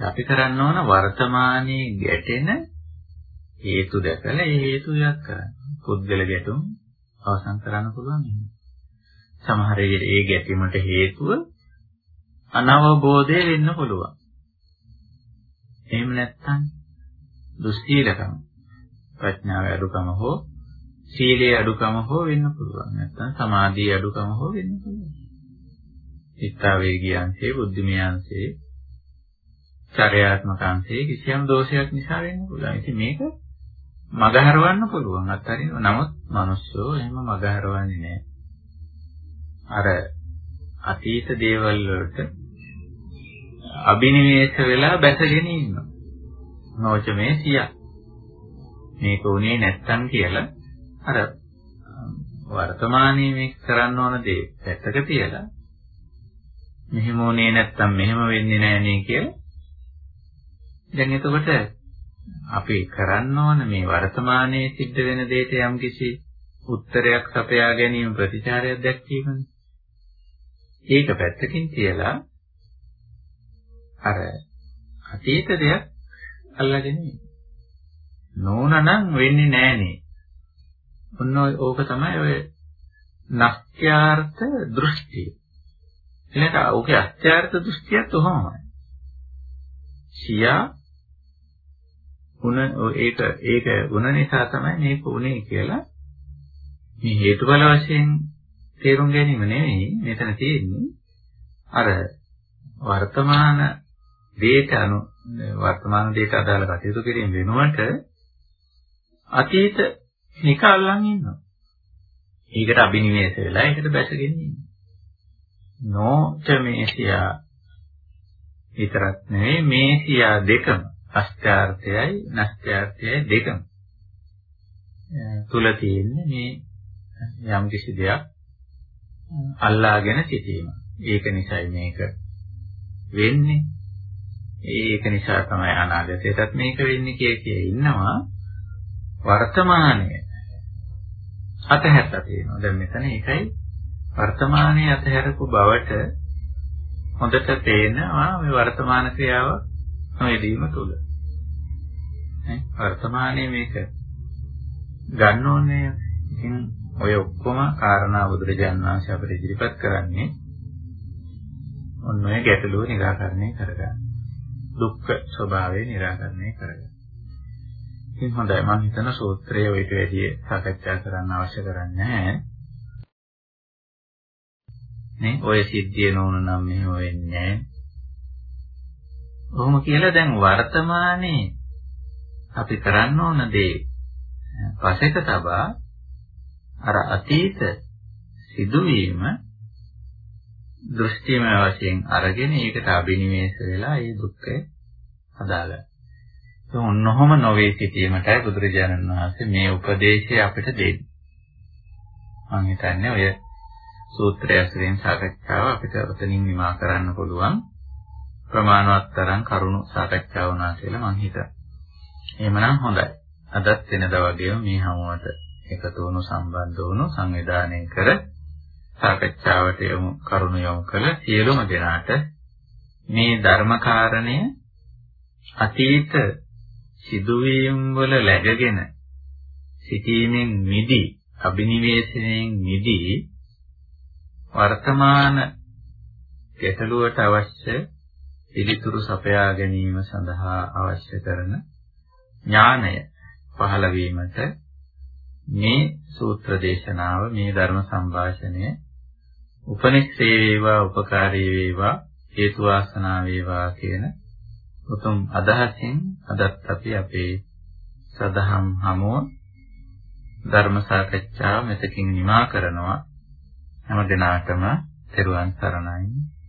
අපි කරන්න ඕන වර්තමානයේ ගැටෙන හේතු දැකලා ඒ හේතු ඉවත් කරන්න. පුද්ගල ගැටුම් අවසන් කරන්න පුළුවන් එහෙම. සමහර ඒ ගැටීමට හේතුව අනවබෝධය වෙන්න පුළුවන්. එහෙම නැත්නම් දුස්සීලකම ප්‍රඥාවේ අඩුකම හෝ සීලයේ අඩුකම හෝ වෙන්න පුළුවන්. නැත්නම් සමාධියේ අඩුකම හෝ වෙන්න පුළුවන්. චිත්තාවේගියංශේ බුද්ධිමයංශේ චර්යාත්මක අංශේ කිසියම් දෝෂයක් නිසා වෙන්න පුළුවන්. ඉතින් මේක මගහරවන්න පුළුවන් අත්හරින්න. නමුත් මිනිස්සු එහෙම මගහරවන්නේ නැහැ. අර අතීත දේවල් වලට අබිනිවේෂ වෙලා බැසගෙන ඉන්නවා. නොච මේ සියා. මේක උනේ නැත්තම් කියලා අර වර්තමානයේ මේ කරන්න ඕන දේ පැත්තක තියලා මෙහෙම උනේ නැත්තම් මෙහෙම වෙන්නේ නැහැ නේ කියලා දැන් එතකොට අපි කරන්න ඕන මේ වර්තමානයේ සිද්ධ වෙන දෙයට යම්කිසි උත්තරයක් සපයා ගැනීම ප්‍රතිචාරයක් දැක්වීමනේ. ඒක පැත්තකින් තියලා අර අතීත දෙයක් අල්ලගෙන නෝනනම් වෙන්නේ නෑනේ. ඔන්න ඕක තමයි ඔය නස්ත්‍යාර්ථ දෘෂ්ටිය. එනක ඕකේ අත්‍යාර්ථ දෘෂ්ටියත් ඔහොමයි. සියා උන ඒක ඒක උන නිසා තමයි මේක උනේ කියලා මේ හේතුඵල වශයෙන් තේරුම් ගැනීම නෙවෙයි මෙතන තියෙන්නේ අර වර්තමාන දේට අනු වර්තමාන දේට අදාළ කටයුතු කිරීම වෙනුවට අතීත නික අල්ලන් ඉන්නවා. ඒකට අභිනිවේෂ වෙලා ඒකට බැසගෙන ඉන්නවා. නොච මේසියා විතරක් නෙවෙයි මේසියා දෙකම අෂ්ඨාර්ථයයි නැස්ත්‍යාර්ථයයි දෙකම තුල තියෙන්නේ මේ යම් කිසි දෙයක් අල්ලාගෙන සිටීම. ඒක නිසායි මේක වෙන්නේ. ඒක නිසා තමයි අනාගතයටත් මේක වෙන්නේ කිය කිය ඉන්නවා. වර්තමානයේ අතහැරලා තියෙනවා. දැන් මෙතන ඒකයි වර්තමානයේ අතහැරපු බවට හොඳට පේනවා මේ වර්තමාන ක්‍රියාව නොයෙදීම තුල. නේ වර්තමානයේ මේක ගන්න ඕනේ. ඉතින් ඔය ඔක්කොම කාරණා බුදුරජාණන් වහන්සේ අපිට ඉදිරිපත් කරන්නේ ඔන්න ඔය ගැටලුව निराකරණය කරගන්න. දුක්ඛ ස්වභාවය निराකරණය කරගන්න. ඉතින් හොඳයි මම හිතන සූත්‍රය ඔයිට වැඩි සාකච්ඡා කරන්න අවශ්‍ය කරන්නේ නැහැ. නේ ඔය සිද්ධිය නෝන නම් මෙහෙම වෙන්නේ නැහැ. කොහොම කියලා දැන් වර්තමානයේ අපි කරන්න ඕන දේ පසෙක තබා අර අතීත සිදුවීම දෘෂ්ටිමය වශයෙන් අරගෙන ඒකට අබිනිවේෂ වෙලා ඒ දුක්ඛය හදාගන්න. ඒ ඔන්නෝම නොවේ සිටීමටයි බුදුරජාණන් වහන්සේ මේ උපදේශය අපිට දෙන්නේ. මම හිතන්නේ ඔය සූත්‍රය ඇසුරෙන් සාකච්ඡාව අපිට ඔතනින් නිමා කරන්න පුළුවන් ප්‍රමාණවත් තරම් කරුණු සාකච්ඡා වුණා කියලා මම හිතනවා. එහෙමනම් හොඳයි. අදත් වෙනදා වගේම මේ හමුවට එකතු වුණු සම්බන්ධ වුණු සංවිධානය කර සාකච්ඡාවට යොමු කරුණු යොමු කළ සියලුම දෙනාට මේ ධර්මකාරණය අතීත සිදුවීම් වල läගගෙන සිටීමෙන් මිදී අබිනිවේෂණයෙන් මිදී වර්තමාන ගැටලුවට අවශ්‍ය පිළිතුරු සපයා ගැනීම සඳහා අවශ්‍ය කරන ඥානය පහළ වීමට මේ සූත්‍ර දේශනාව මේ ධර්ම සංഭാෂණය උපනිශ්‍රේ වේවා උපකාරී වේවා හේතු වාසනා වේවා කියන උතුම් අදහසින් අදත් අපි අපේ සදහම් හමුව ධර්ම සාකච්ඡාව මෙතකින් නිමා කරනවා. හැම දිනාටම තෙරුවන් සරණයි.